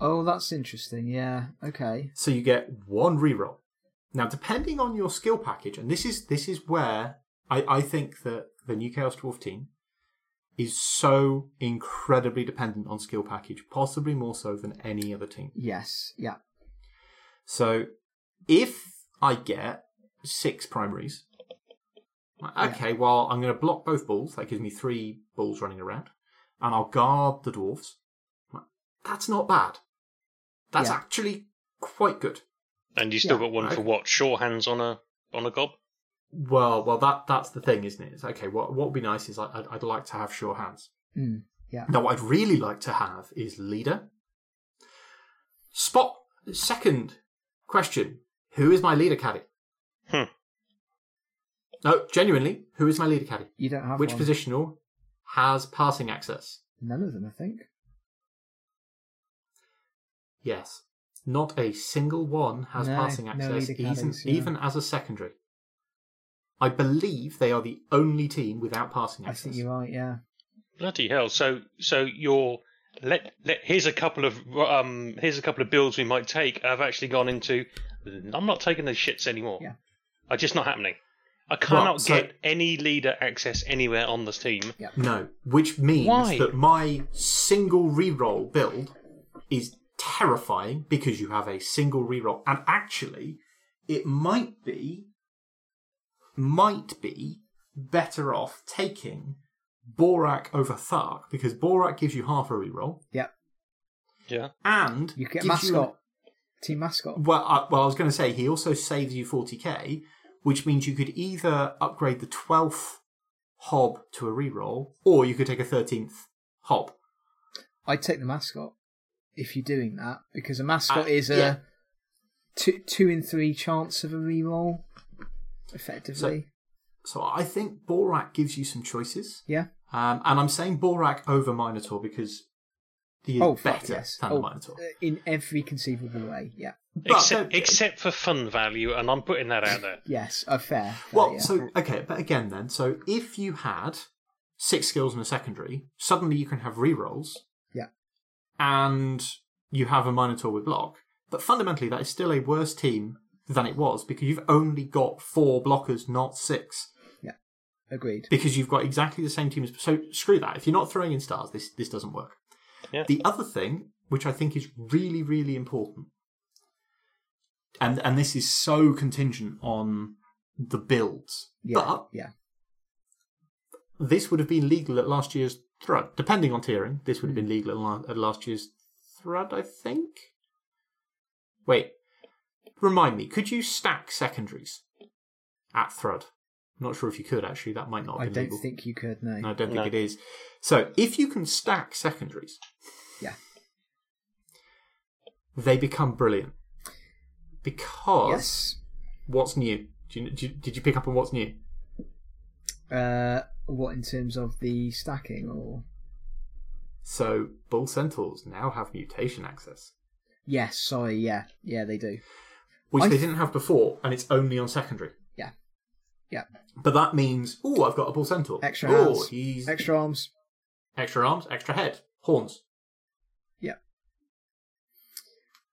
Oh, that's interesting. Yeah. Okay. So you get one reroll. Now, depending on your skill package, and this is this is where I, I think that the new Chaos Dwarf team is so incredibly dependent on skill package, possibly more so than any other team. Yes. Yeah. So if I get six primaries, okay, well, I'm going to block both balls. That gives me three balls running around. And I'll guard the dwarves. That's not bad. That's Yeah. actually quite good. And you still Yeah, got one okay. for what? Sure hands on a on a gob. Well, well, that that's the thing, isn't it? It's okay. What what would be nice is I- I'd, I'd like to have sure hands. Mm. Yeah. Now, what I'd really like to have is leader. Spot. Second question: Who is my leader caddy? Hmm. No, genuinely, who is my leader caddy? You don't have Which one. positional has passing access? None of them, I think. Yes, not a single one has No, passing access, leader even caddies, yeah. even as a secondary. I believe they are the only team without passing I access. think you're right. Yeah. Bloody hell! So so you're let let here's a couple of um here's a couple of builds we might take. I've actually gone into. I'm not taking those shits anymore. Yeah. are just not happening. I cannot so- get any leader access anywhere on this team. No, which means Why? that my single reroll build is terrifying because you have a single reroll, and actually, it might be might be better off taking Borak over Thark because Borak gives you half a reroll Yeah. Yeah, and You get gives you an- mascot. Team mascot. well, I, well, I was going to say he also saves you 40k, which means you could either upgrade the 12th hob to a reroll, or you could take a 13th hob. I'd take the mascot if you're doing that because a mascot Uh, is a yeah. two two in three chance of a reroll, effectively. So I think Borak gives you some choices. yeah. Um, and I'm saying Borak over Minotaur because he is Oh, fuck better yes. than Oh, Minotaur. uh, in every conceivable way. Yeah. But except no- except for fun value, and I'm putting that out there. *laughs* Yes. Uh, fair. fair, Well, yeah. so okay, but again, then, so if you had six skills in a secondary, suddenly you can have rerolls. Yeah. And you have a Minotaur with block, but fundamentally that is still a worse team than it was because you've only got four blockers, not six. Yeah, agreed. Because you've got exactly the same team as. So screw that. If you're not throwing in stars, this this doesn't work. Yeah. The other thing, which I think is really really important, and and this is so contingent on the builds, Yeah. but yeah. this would have been legal at last year's Thrud. Depending on tiering, this would have Hmm. been legal at, la- at last year's Thrud, I think. Wait, remind me, could you stack secondaries at Thrud? I'm not sure if you could actually. That might not I have been don't legal. think you could. No. No, I don't think it is. So, if you can stack secondaries, Yeah. they become brilliant. Because Yes. what's new? Do you, do you- did you pick up on what's new? Uh, what in terms of the stacking or? So, Bull Centaurs now have mutation access. Yes, sorry, yeah, yeah, they do. Which I they didn't have before, and it's only on secondary. Yeah. Yeah. But that means, oh, I've got a bull centaur. Extra Oh, hands. he's Extra arms. extra arms, extra head, horns. Yeah.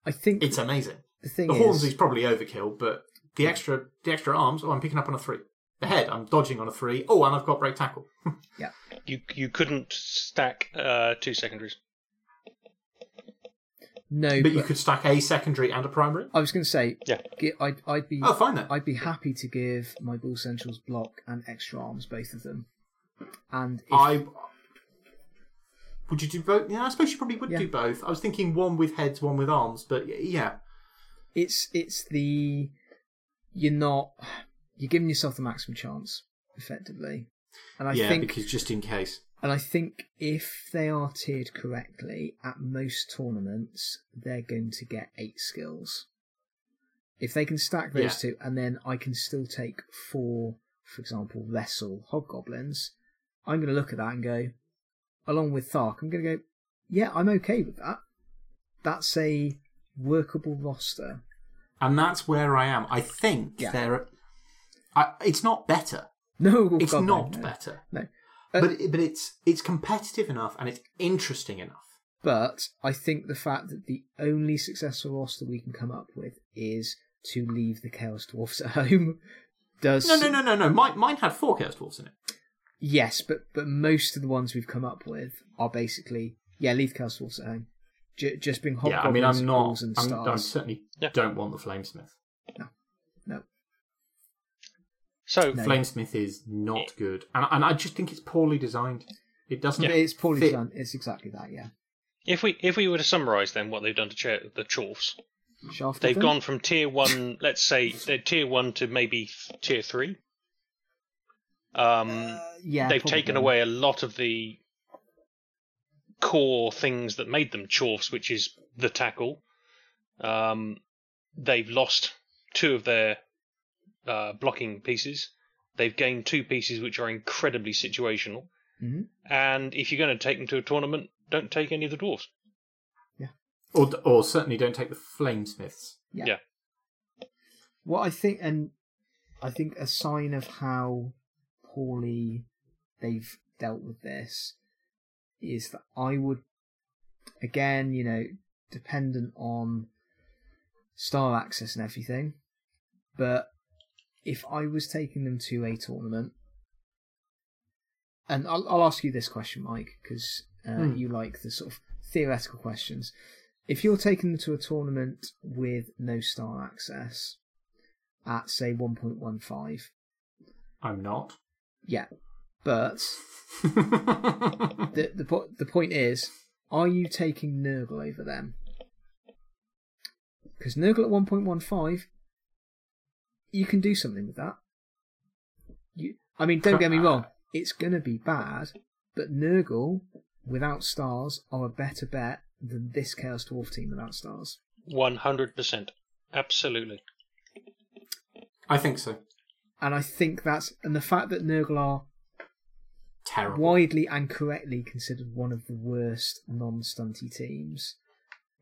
I think It's amazing. the thing The horns is probably overkill, but the extra the extra arms, oh, I'm picking up on a three. The head, I'm dodging on a three. Oh, and I've got break tackle. *laughs* Yeah. You you couldn't stack uh, two secondaries. No, but you could stack a secondary and a primary. I was going to say, Yeah. I'd, I'd be, Oh, fine then. I'd be happy to give my Bull Centaurs block and extra arms, both of them. And if, I would you do both? Yeah, I suppose you probably would Yeah. do both. I was thinking one with heads, one with arms, but yeah, it's it's the you're not you're giving yourself the maximum chance, effectively. And I yeah, think because just in case. And I think if they are tiered correctly, at most tournaments, they're going to get eight skills. If they can stack those Yeah. two, and then I can still take four, for example, wrestle hobgoblins, I'm going to look at that and go, along with Thark, I'm going to go, yeah, I'm okay with that. That's a workable roster. And that's where I am. I think Yeah. there. I, it's not better. No, oh It's God, no, not no, better. No. Uh, but but it's it's competitive enough and it's interesting enough. But I think the fact that the only successful roster we can come up with is to leave the Chaos Dwarfs at home *laughs* does No, no, no, no, no. Mine, mine had four chaos dwarfs in it. yes, but but most of the ones we've come up with are basically yeah, leave Chaos Dwarfs at home. J- just bring yeah, I hobgoblins, mean, I'm not. ghouls and I'm, stars. I certainly Yeah. don't want the flamesmith. No, So No. Flamesmith is not good, and and I just think it's poorly designed. It doesn't. it's poorly fit- done. It's exactly that. Yeah, if we if we were to summarise then what they've done to cha- the Chorfs, Shaft. they've gone from tier one, let's say they're tier one to maybe tier three. Um, Uh, yeah, they've taken away a lot of the core things that made them chorfs, which is the tackle. Um, they've lost two of their uh, blocking pieces. They've gained two pieces which are incredibly situational. Mhm. And if you're going to take them to a tournament, don't take any of the dwarfs. or or certainly don't take the flamesmiths. Yeah. Yeah. What I think, and I think a sign of how poorly they've dealt with this is that I would, again, you know, dependent on star access and everything, but if I was taking them to a tournament, and I'll, I'll ask you this question, Mike, because uh, Hmm. you like the sort of theoretical questions. If you're taking them to a tournament with no star access at say 1.15, I'm not. yeah, but *laughs* the the po- the point is, are you taking Nurgle over them? Because Nurgle at 1.15, you can do something with that. You, I mean, don't get me wrong, it's gonna be bad, but Nurgle without stars are a better bet than this Chaos Dwarf team without stars. 100%. Absolutely. I think so. And I think that's and the fact that Nurgle are Terrible. widely and correctly considered one of the worst non-stunty teams.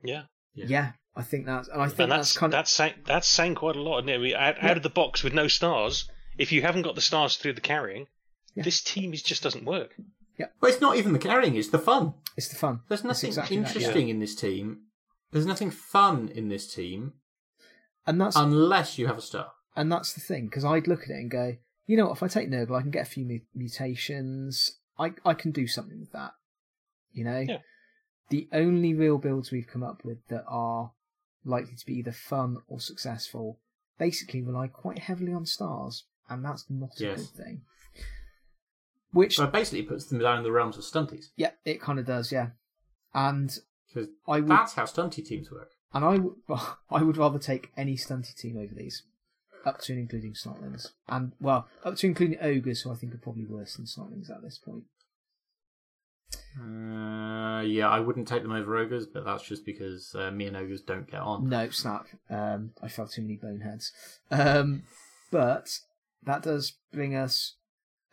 Yeah. Yeah. Yeah, I think that's and I think and that's, that's kind of that's saying that's saying quite a lot. Isn't it? We, out, Yeah. out of the box with no stars, if you haven't got the stars through the carrying, Yeah. this team is, just doesn't work. Yeah. But it's not even the carrying; it's the fun. it's the fun. There's nothing exactly that, yeah. interesting in this team. There's nothing fun in this team and that's unless you have a star. and that's the thing because I'd look at it and go, you know, what, if I take Nurgle, I can get a few mutations. I I can do something with that. You know, Yeah. the only real builds we've come up with that are likely to be either fun or successful basically rely quite heavily on stars, and that's not a good thing. Which, So it basically puts them down in the realms of stunties. yeah, it kind of does, yeah. And Because I would, that's how stunty teams work. and I would, *laughs* I would rather take any stunty team over these, up to and including Snotlings, and well, up to including ogres, who I think are probably worse than Snotlings at this point. Uh, yeah, I wouldn't take them over ogres, but that's just because uh, me and ogres don't get on. No, snap. Um, I felt too many boneheads. Um, but that does bring us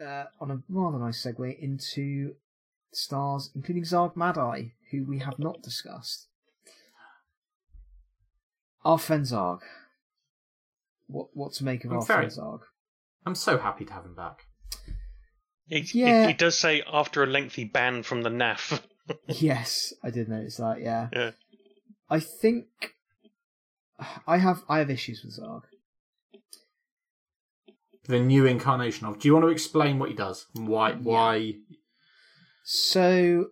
uh, on a rather nice segue into stars, including Zzharg Madeye, who we have not discussed. Our friend Zzharg. What what to make of I'm our very- friend Zzharg? I'm so happy to have him back. It, Yeah. it, it does say after a lengthy ban from the NAF. *laughs* yes, I did notice that. Yeah. Yeah. I think I have I have issues with Zzharg. The new incarnation of. Do you want to explain what he does? and Why? Why? So,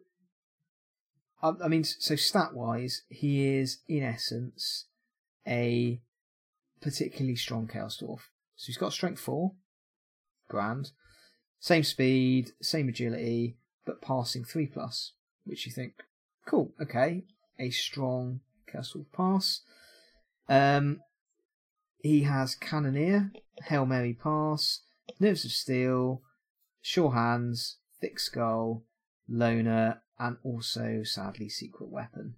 I, I mean, so stat wise, he is in essence a particularly strong Chaos Dwarf. So he's got strength four, grand, same speed, same agility, but passing three plus, which you think, cool, okay, a strong Dwarf pass. Um, he has Cannoneer, Hail Mary pass, Nerves of Steel, Sure Hands, Thick Skull, Loner, and also, sadly, Secret Weapon.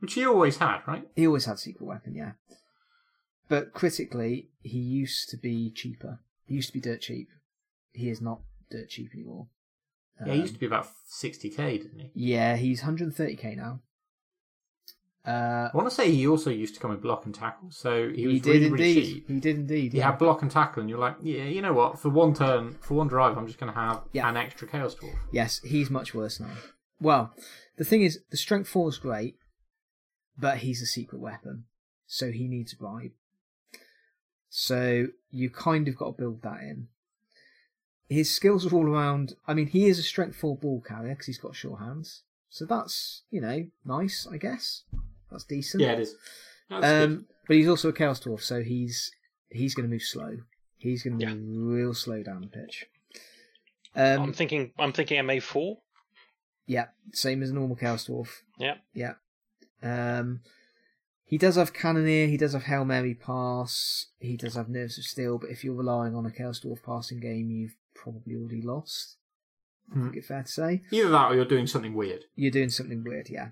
Which he always had, right? He always had Secret Weapon, yeah. But critically, he used to be cheaper. He used to be dirt cheap. He is not dirt cheap anymore. yeah, he used Um, to be about 60k, didn't he? Yeah, he's 130k now. Uh, I want to say he also used to come with block and tackle, so he he, was did really, really indeed. cheap. He did indeed. He yeah. had block and tackle, and you're like, yeah, you know what? For one turn, for one drive, I'm just going to have Yeah. an extra chaos dwarf. Yes, he's much worse now. Well, the thing is, the strength four is great, but he's a secret weapon, so he needs a bribe. So you kind of got to build that in. His skills are all around. I mean, he is a strength four ball carrier because he's got sure hands, so that's you know nice, I guess. That's decent. Yeah, it is. Um, but he's also a chaos dwarf, so he's he's going to move slow. He's going to Yeah. move real slow down the pitch. I'm Um, thinking. I'm thinking MA four. yeah, same as a normal chaos dwarf. Yeah. Yeah. Um, he does have Cannoneer, he does have Hail Mary pass, he does have Nerves of Steel, but if you're relying on a Chaos Dwarf passing game, you've probably already lost. I Hmm. think it's fair to say. Either that or you're doing something weird. You're doing something weird, yeah.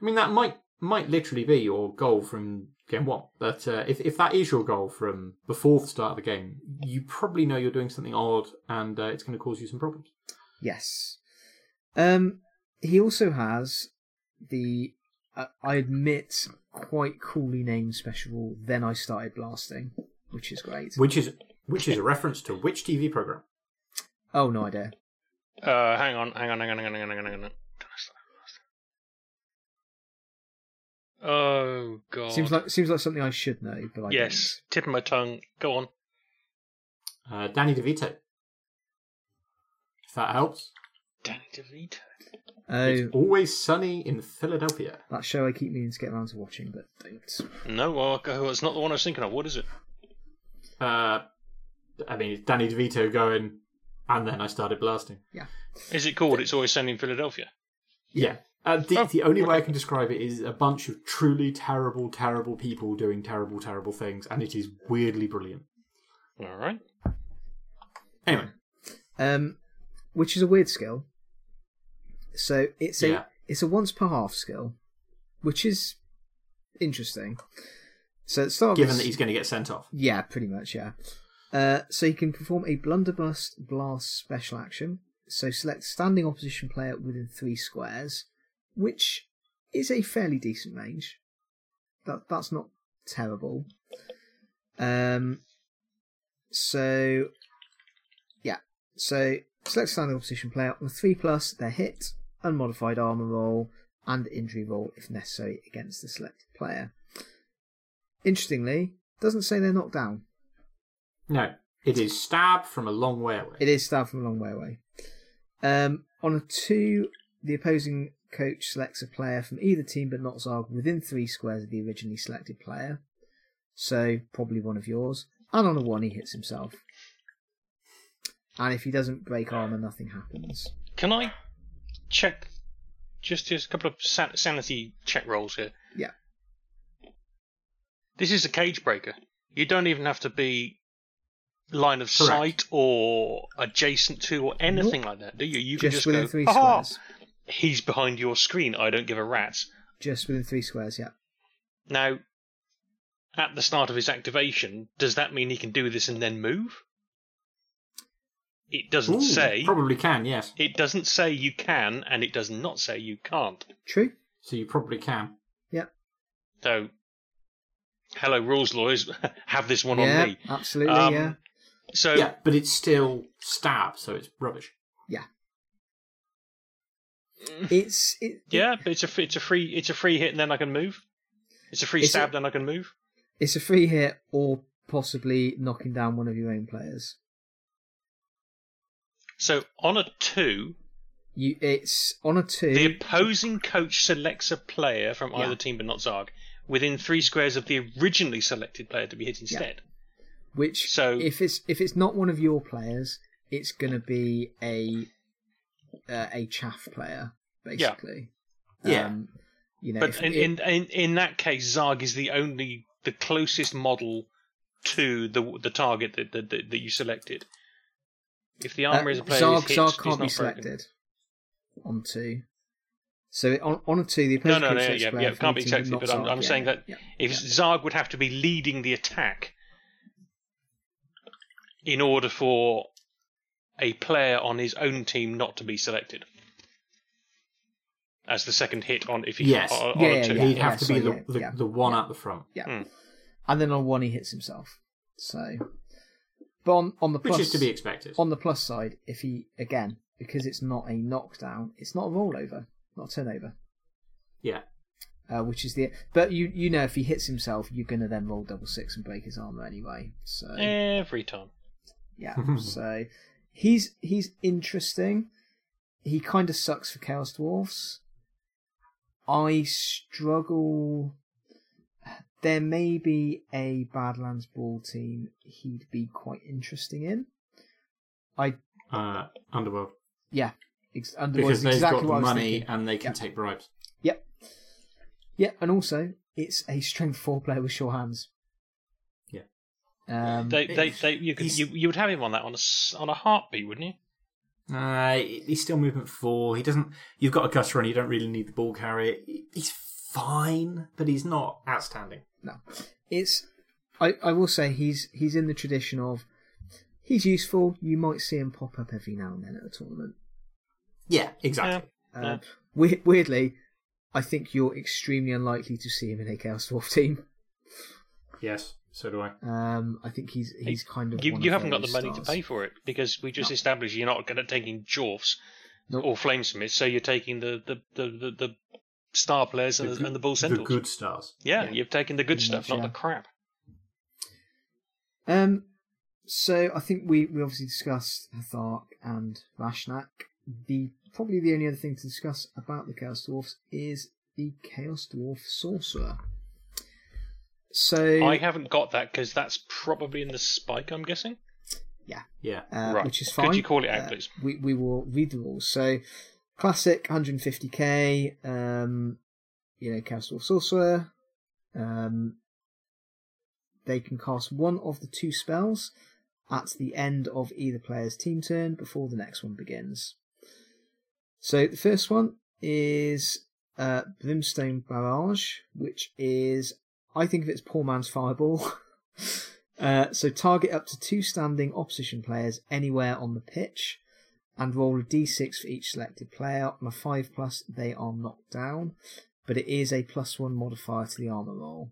I mean, that might might literally be your goal from game one. But uh, if if that is your goal from before the start of the game, you probably know you're doing something odd, and uh, it's going to cause you some problems. Yes. Um, he also has the, uh, I admit, quite coolly named special rule, Then I Started Blasting, which is great. Which is which is a reference to which TV program? Oh, no idea. Uh, hang on, hang on, hang on, hang on, hang on, hang on. hang on. Oh god. Seems like seems like something I should know, but I yes. Tip of my tongue. Go on. Uh, Danny DeVito. If that helps. Danny DeVito. Oh, It's always sunny in Philadelphia. that show I keep meaning to get around to watching, but don't. No, well, it's not the one I was thinking of. What is it? Uh, I mean, it's Danny DeVito going, and then I started blasting. Yeah. Is it called It's Always Sunny in Philadelphia? Yeah. Uh, the, Oh, the only way I can describe it is a bunch of truly terrible, terrible people doing terrible, terrible things, and it is weirdly brilliant. All right. Anyway, Um, which is a weird skill. So it's a Yeah. it's a once per half skill, which is interesting. So at the start of given this- that he's going to get sent off. Yeah, pretty much, yeah. Uh, so you can perform a blunderbuss blast special action. So select standing opposition player within three squares, which is a fairly decent range. That that's not terrible. Um. So, yeah. So select standing opposition player on three plus. Their hit, unmodified armor roll, and injury roll if necessary against the selected player. Interestingly, doesn't say they're knocked down. No, it is stab from a long way away. It is stab from a long way away. Um, on a two, the opposing coach selects a player from either team but not Zzharg within three squares of the originally selected player. So, probably one of yours. And on a one, he hits himself. And if he doesn't break armor, nothing happens. Can I check just just a couple of san- sanity check rolls here? Yeah. This is a cage breaker. You don't even have to be line of Correct. sight or adjacent to or anything like that, do you? You can Just, just within go, three "Ha-ha, squares. He's behind your screen. I don't give a rat's. Just within three squares, yeah. Now, at the start of his activation, does that mean he can do this and then move? It doesn't Ooh, say. Probably can, yes. It doesn't say you can, and it does not say you can't. True. So you probably can. Yeah. So, hello, rules lawyers, *laughs* have this one yeah, on me. absolutely. Um, yeah, So, yeah, but it's still stab, so it's rubbish. Yeah. Mm. It's it, yeah, but it's a it's a free it's a free hit, and then I can move. It's a free Is stab, it- then I can move. it's a free hit or possibly knocking down one of your own players. So on a two, You, it's on a two. the opposing coach selects a player from Yeah. either team, but not Zzharg, within three squares of the originally selected player to be hit instead. Which So- if it's if it's not one of your players, it's gonna be a uh, a chaff player basically. Yeah. Um, you know, But in, it- in in in that case, Zzharg is the only the closest model to the the target that that, that, that you selected. If the armor is a player Zzharg, is hit, Zzharg can't be not broken. selected on two. So on on a two, the No, opposing no, coach no, selects yeah, yeah, from can't be team, selected. But I'm, I'm Yeah, saying yeah, that yeah, if yeah. Zzharg would have to be leading the attack in order for a player on his own team not to be selected as the second hit on if he Yes. on, on Yeah, a yeah, two. yeah. He'd have to be the, so, the, yeah, the one yeah. at the front, yeah. Hmm. and then on one he hits himself. So, but on on the which plus is to be expected. on the plus side, if he again because it's not a knockdown, it's not a rollover, not a turnover. yeah. uh, which is the but you you know if he hits himself you're gonna then roll double six and break his armor anyway so Every time. Yeah *laughs* so he's he's interesting he kind of sucks for chaos dwarfs i struggle there may be a Badlands Brawl team he'd be quite interesting in i Uh, Underworld. yeah ex- Underworld's Because they've exactly got money and they can Yep. take bribes. Yep. Yep, and also it's a strength four player with sure hands. Yeah. Um, They, they, they, you, could, you, you would have him on that on a, s- on a heartbeat, wouldn't you? Uh, he's still movement four. He doesn't. You've got a gutter and you don't really need the ball carrier. He's fine, but he's not outstanding. no, it's. I, I will say he's he's in the tradition of he's useful. You might see him pop up every now and then at a tournament. Yeah, exactly. Um, Yeah. we- weirdly, I think you're extremely unlikely to see him in a Chaos Dwarf team. Yes, so do I. Um, I think he's he's kind of You, one you of haven't got the those money stars. to pay for it because we just No. established you're not going to taking dwarfs Nope. or flamesmiths, so you're taking the the, the, the, the star players and the, good- and the bull the good stars. yeah, Yeah. you've taken the good Pretty stuff, much, not yeah. the crap. Um, so I think we, we obviously discussed Hthark and Rashnak. The probably the only other thing to discuss about the Chaos Dwarfs is the Chaos Dwarf Sorcerer. So I haven't got that because that's probably in the spike, I'm guessing. Yeah. uh, Right. which is fine. Could you call it out, Uh, please? we we will read the rules. So classic 150k. Um, you know, Chaos Dwarf Sorcerer. Um, they can cast one of the two spells at the end of either player's team turn before the next one begins. So the first one is uh, Brimstone Barrage, which is I think of it as poor man's fireball. *laughs* uh, so target up to two standing opposition players anywhere on the pitch, and roll a d6 for each selected player. On a five plus, they are knocked down, but it is a plus one modifier to the armor roll.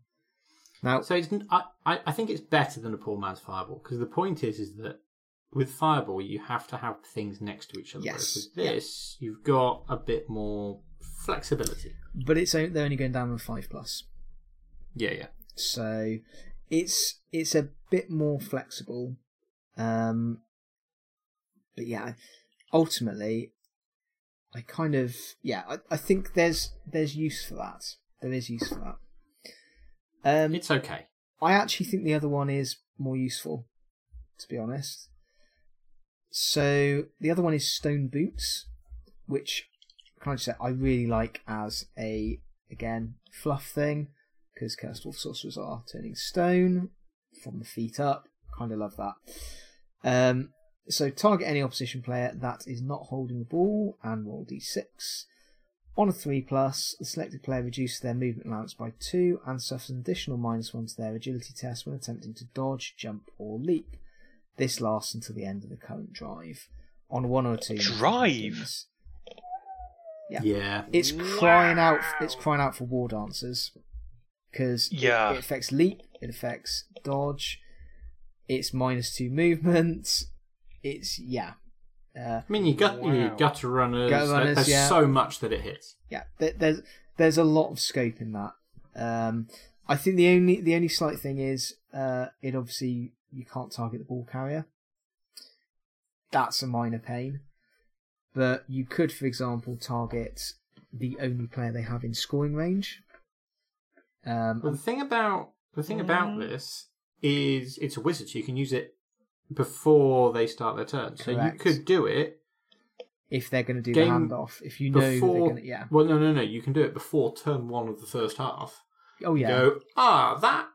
Now, So it's, I, I think it's better than a poor man's fireball because the point is is that with fireball you have to have things next to each other. Yes, Whereas with this you've got a bit more flexibility. but it's they're only going down with five plus. Yeah, yeah. so it's it's a bit more flexible um but yeah ultimately i kind of yeah i, I think there's there's use for that there is use for that um It's okay. i actually think the other one is more useful to be honest so the other one is stone boots which can i just say i really like as a again fluff thing because Cursed Dwarf sorcerers are turning stone from the feet up. Kind of love that. Um, so target any opposition player that is not holding the ball and roll d6. On a 3 plus, the selected player reduces their movement allowance by 2 and suffers an additional minus 1 to their agility test when attempting to dodge, jump, or leap. This lasts until the end of the current drive. On a 1 or 2. nothing Drive? Yeah. Yeah. It's crying out. It's crying out for war dancers because Yeah. it, affects leap, it affects dodge, it's minus two movements. It's yeah, uh, I mean, you got you Wow. gutter runners. Gutter there- runners, There's yeah. so much that it hits. yeah. There, there's there's a lot of scope in that. Um, I think the only the only slight thing is uh, it obviously you can't target the ball carrier. That's a minor pain, but you could, for example, target the only player they have in scoring range. Um, Well, the thing about the thing about Mm. this is it's a wizard, so you can use it before they start their turn. So you could do it if they're going to do Game the handoff, if you know they're before. going to, yeah. Well, no, no, no. You can do it before turn one of the first half. Oh yeah, Go ah that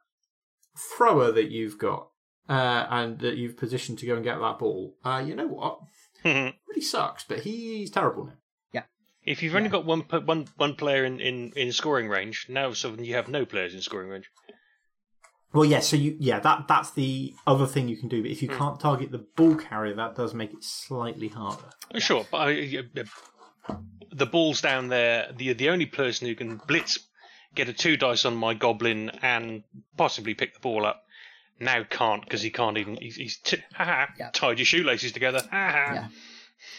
thrower that you've got uh, and that you've positioned to go and get that ball. Uh, you know what? *laughs* Really sucks, but he's terrible now. If you've only Yeah. got one one one player in, in, in scoring range, now suddenly you have no players in scoring range. Well, yeah. So you, yeah, that that's the other thing you can do. But if you Hmm. can't target the ball carrier, that does make it slightly harder. Oh, Sure, but I, uh, the ball's down there. The the only person who can blitz, get a two dice on my goblin, and possibly pick the ball up, now can't because he can't even. He's, he's t- haha, Yeah. tied your shoelaces together. haha. yeah,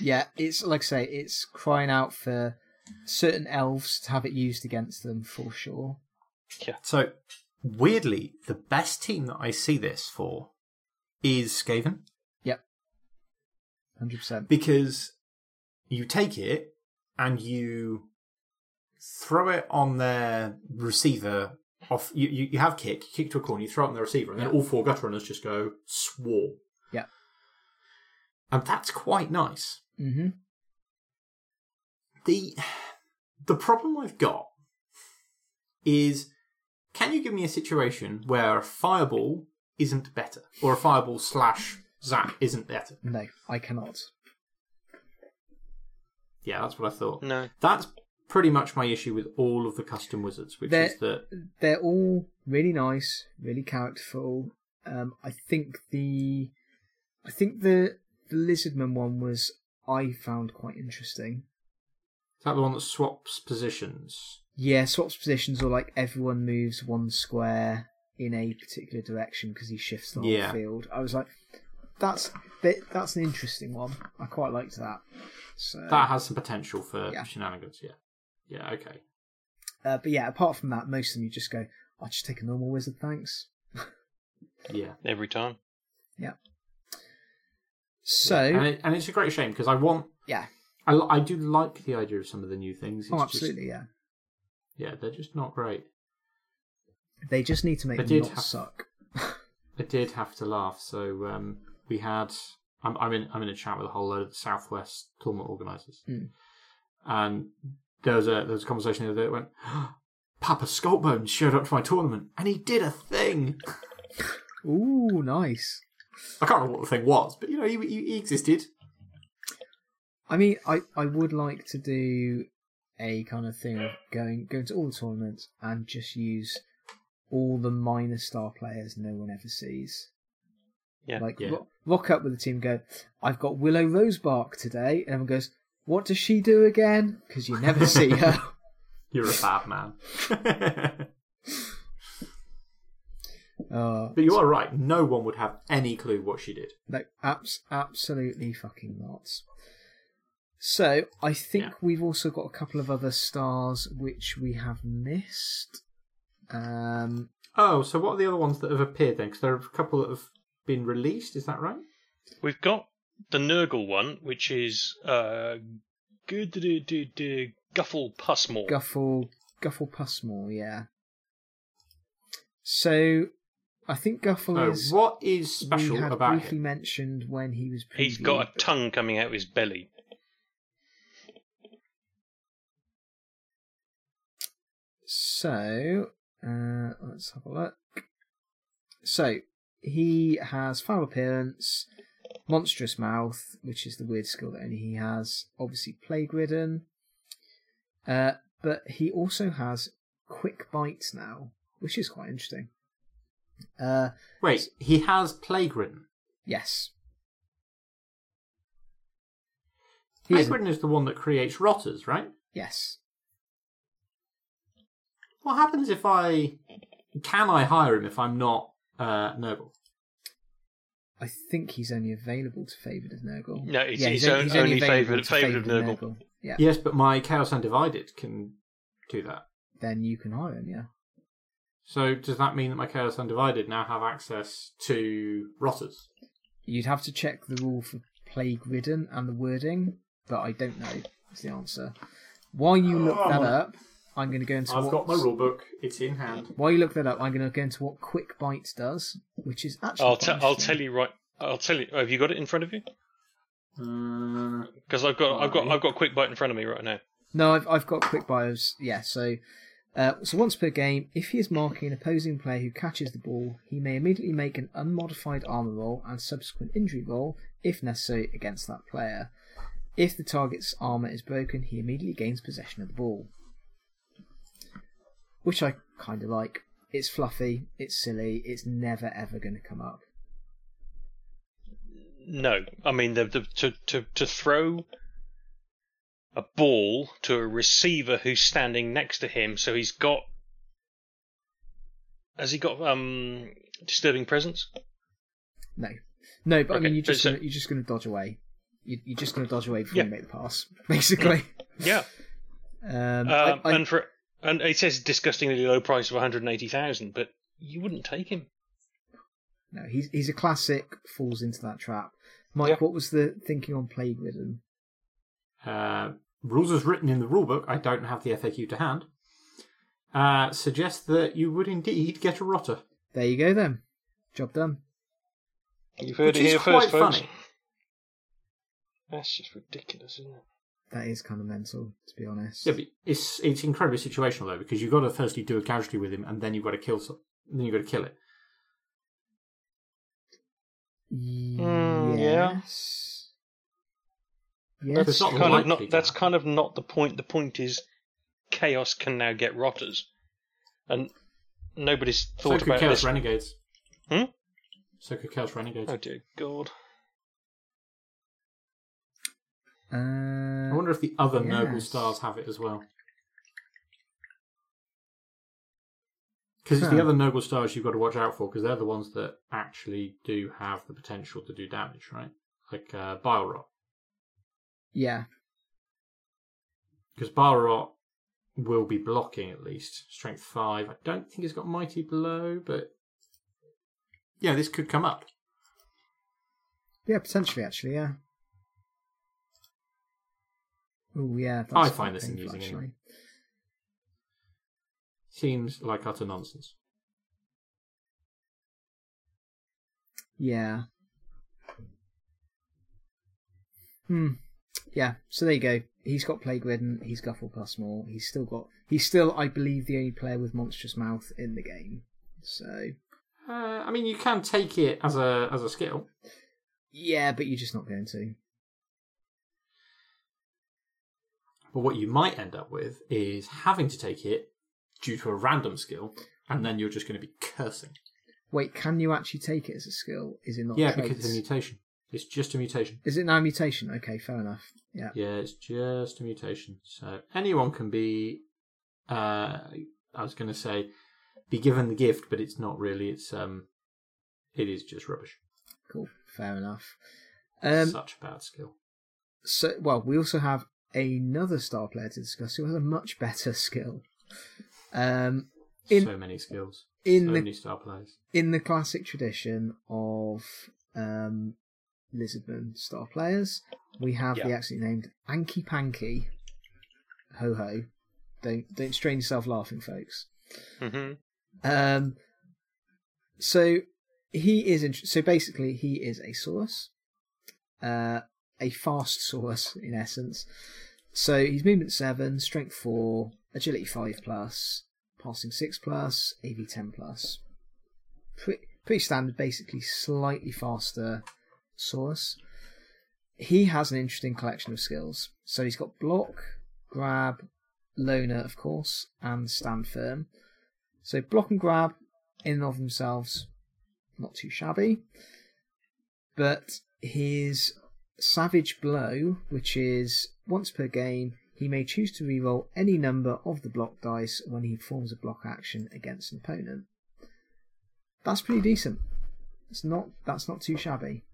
yeah. It's like I say, it's crying out for certain elves to have it used against them for sure. Yeah. So weirdly, the best team that I see this for is Skaven Yep. Hundred percent. because you take it and you throw it on their receiver. Off you, you, you have kick, you kick to a corner, you throw it on the receiver, and then Yeah. all four gutter runners just go swarm. Yeah. and that's quite nice. Mm-hmm. the the problem I've got is can you give me a situation where a fireball isn't better or a fireball slash zap isn't better? No, I cannot. Yeah, that's what I thought. No, That's pretty much my issue with all of the custom wizards, which They're- is that They're all really nice, really characterful. Um, I think the, I think the the lizardman one was I found quite interesting. is that the one that swaps positions. Yeah, swaps positions or like everyone moves one square in a particular direction because he shifts the whole Yeah. field. I was like, that's that- that's an interesting one. I quite liked that. So, That has some potential for Yeah. shenanigans. Yeah, yeah, okay. uh, but yeah, apart from that, most of them you just go, I'll just take a normal wizard, thanks. *laughs* Yeah. every time. So and, it, and it's a great shame because I want. yeah, I, I do like the idea of some of the new things. It's oh just- absolutely, yeah. yeah, they're just not great. They just need to make I them did not have- suck. *laughs* I did have to laugh. So um, we had. I'm, I'm in. I'm in a chat with a whole load of the Southwest tournament organisers, Mm. and there was a there was a conversation the other day that went. *gasps* Papa Skullbones showed up to my tournament, and he did a thing. *laughs* Ooh, nice. I can't remember what the thing was, but you know, he, he, he existed. I mean, I, I would like to do a kind of thing of going going to all the tournaments and just use all the minor star players no one ever sees. Yeah. Like Yeah. ro- rock up with the team, and go. I've got Willow Rosebark today, and everyone goes, "What does she do again?" Because you never *laughs* see her. You're a bad man. *laughs* Uh, but you are right. No one would have any clue what she did. No, abs- absolutely fucking not. So I think Yeah. we've also got a couple of other stars which we have missed. Um, Oh, so what are the other ones that have appeared then? Because there are a couple that have been released. Is that right? We've got the Nurgle one, which is uh, Guffle Pussmore. Guffle, Guffle Pussmore, yeah. So I think Guffle Oh, is. what is we special had about briefly him? mentioned when he was. He's previewed, got a tongue coming out of his belly. So, uh, let's have a look. So, he has foul appearance, monstrous mouth, which is the weird skill that only he has, obviously plague ridden. Uh, but he also has quick bites now, which is quite interesting. Uh, Wait, he has plague ridden. yes. He is Plague ridden is the one that creates rotters, right? yes. What happens if I can I hire him if I'm not uh, noble? I think he's only available to favoured of Nurgle. No, it's, yeah, it's he's, on- he's only available favoured to favoured of Nurgle. Yeah, Yes, but my Chaos Undivided can do that. then you can hire him. Yeah. So does that mean that my Chaos Undivided now have access to rotters? You'd have to check the rule for plague ridden and the wording, but I don't know. Is the answer. While you look that up, I'm going to go into I've what, got my rule book. It's in hand. While you look that up, I'm going to go into what Quick Bite does, which is actually. I'll, quite te- I'll tell you right. I'll tell you. Have you got it in front of you? Uh, Because I've got, I've got, I've got quick bite in front of me right now. No, I've I've got quick bios. Yeah, so uh, so once per game, if he is marking an opposing player who catches the ball, he may immediately make an unmodified armor roll and subsequent injury roll, if necessary, against that player. If the target's armor is broken, he immediately gains possession of the ball, which I kind of like. It's fluffy, it's silly, it's never ever going to come up. No, I mean the, the, to to to throw a ball to a receiver who's standing next to him, so he's got. Has he got um disturbing presence? No, no, but I mean, you're just so- gonna, you're just going to dodge away. You- You're just going to dodge away before Yeah. you make the pass, *laughs* basically. Yeah. Um, Um, I- I- and for and it says disgustingly low price of 180,000, but you wouldn't take him. No, he's he's a classic. Falls into that trap. Mike, Yeah. what was the thinking on plague ridden? uh, rules as written in the rulebook, I don't have the FAQ to hand, uh, suggest that you would indeed get a rotter. There you go then. Job done. You've heard Which it is here quite first, folks. funny. That's just ridiculous, isn't it? That is kind of mental, to be honest. Yeah, but it's it's incredibly situational though because you've got to firstly do a casualty with him, and then you've got to kill some, then you've got to kill it. Mm, yeah. Yes. That's not kind of not. to That's kind of not the point. The point is, chaos can now get rotters, and nobody's So thought could about Chaos this. Renegades. Hmm? So could Chaos Renegades. Oh dear God! Uh, I wonder if the other Nurgle. Stars have it as well. Because it's the other Nurgle Stars you've got to watch out for, because they're the ones that actually do have the potential to do damage, right? Like uh, Bile Rot. Yeah. Because Bile Rot will be blocking at least. Strength 5. I don't think he's got Mighty Blow, but. Yeah, this could come up. Yeah, potentially, actually, yeah. Oh, yeah. I find this amusing actually. anyway. Seems like utter nonsense. Yeah. Hmm. Yeah. So there you go. He's got plague ridden. He's Guffle Pusmaw. He's still got. He's still, I believe, the only player with monstrous mouth in the game. So Uh, I mean, you can take it as a as a skill. yeah, but you're just not going to. But what you might end up with is having to take it due to a random skill, and then you're just going to be cursing. Wait, can you actually take it as a skill? Is it not? yeah, traits? because it's a mutation. It's just a mutation. Is it now a mutation? Okay, fair enough. Yeah. Yeah, it's just a mutation. So anyone can be. Uh, I was going to say be given the gift, but it's not really. It's um, it is just rubbish. Cool. Fair enough. Um, Such a bad skill. so well, we also have another star player to discuss who has a much better skill. Um, in so many skills. in so the many star players. in the classic tradition of um, Lizardman star players, we have the Yeah. actually named Anqi Panqi. Ho ho! Don't don't strain yourself laughing, folks. hmm Um, so he is so basically he is a Saurus, uh, a fast Saurus in essence. So he's movement seven, strength four, agility five plus, passing six plus, AV ten plus. Pretty, pretty standard, basically slightly faster Saurus. He has an interesting collection of skills. So he's got block, grab, loner, of course, and stand firm. So block and grab, in and of themselves, not too shabby. But his savage blow, which is once per game, he may choose to reroll any number of the block dice when he performs a block action against an opponent. That's pretty decent. It's not. That's not too shabby.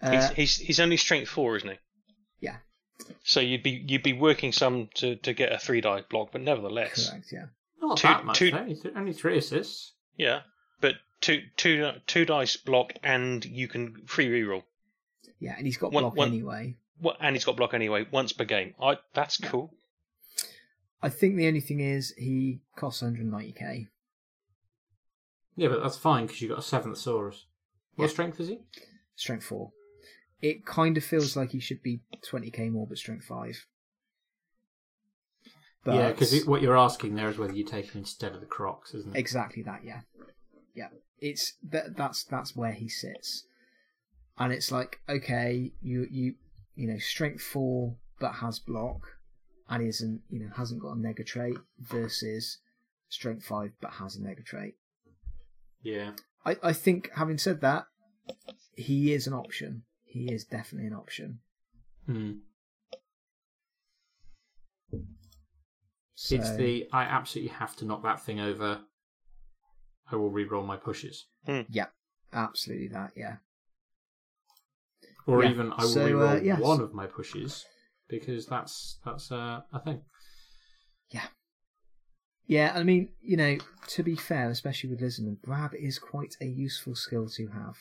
He's, Uh, he's he's only strength four, isn't he? Yeah. So you'd be you'd be working some to, to get a three die block, but nevertheless, correct. Yeah. Not Two- that much. two- though. Only, three assists. yeah. But two two two dice block, and you can free reroll. Yeah, and he's got One- block one- anyway. Well, and he's got block anyway once per game. I that's cool. I think the only thing is he costs 190k. Yeah, but that's fine because you got a seventh Saurus. What Yeah. strength is he? Strength four. It kind of feels like he should be 20k more, but strength five. But Yeah, because what you're asking there is whether you take him instead of the Crocs, isn't it? exactly that. Yeah, yeah. It's that. That's that's where he sits, and it's like okay, you you you know strength four, but has block, and isn't you know hasn't got a nega trait versus strength five, but has a nega trait. Yeah. I, I think having said that, he is an option. He is definitely an option. Hmm. So, It's the I absolutely have to knock that thing over. I will re-roll my pushes, Yeah. absolutely that, yeah. or Yeah, even I will so, uh, re-roll yes. one of my pushes because that's that's uh, a thing. Yeah, Yeah, I mean, you know, to be fair, especially with Lisbon, grab is quite a useful skill to have.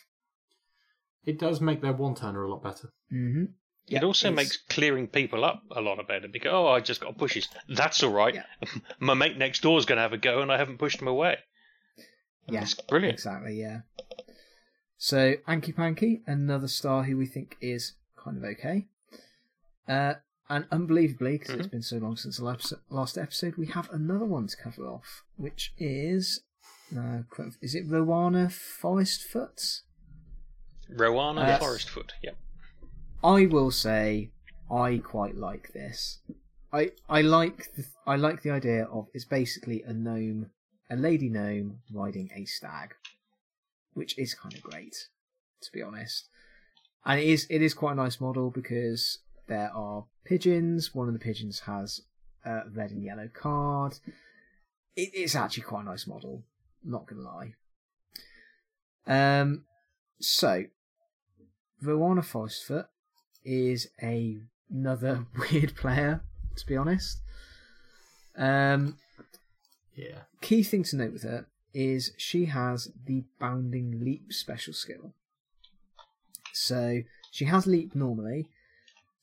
It does make their one turner a lot better. Mm-hmm. it also it's- makes clearing people up a lot better because oh, I just got pushes. That's all right. Yeah. *laughs* My mate next door is going to have a go, and I haven't pushed him away. Yeah, brilliant. exactly, yeah. So, Anqi Panqi, another star who we think is kind of okay. Uh, and unbelievably, because it's been so long since the last last episode, we have another one to cover off, which is. Uh, is it Rowana Forestfoot? Rowana Uh, Forestfoot. Yep. I will say I quite like this. I I like the I like the idea of it's basically a gnome, a lady gnome riding a stag, which is kind of great, to be honest. And it is it is quite a nice model because there are pigeons. One of the pigeons has a red and yellow card. It, it's actually quite a nice model. Not gonna lie. Um, so Rowana Forestfoot is a, another *laughs* weird player, to be honest. Um, Yeah. key thing to note with her is she has the bounding leap special skill. So she has leap normally.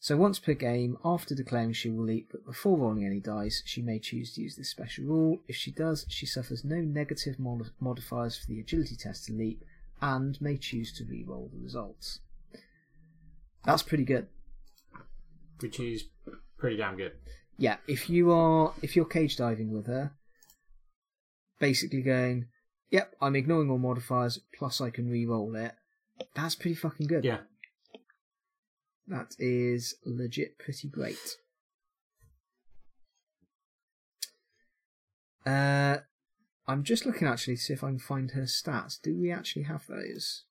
So once per game, after declaring she will leap, but before rolling any dice, she may choose to use this special rule. If she does, she suffers no negative mod- modifiers for the agility test to leap, and may choose to re-roll the results. That's pretty good. Which is pretty damn good. yeah, if you are if you're cage diving with her, basically going, yep, I'm ignoring all modifiers, plus I can re-roll it. That's pretty fucking good. Yeah. That is legit pretty great. Uh, I'm just looking actually to see if I can find her stats. Do we actually have those?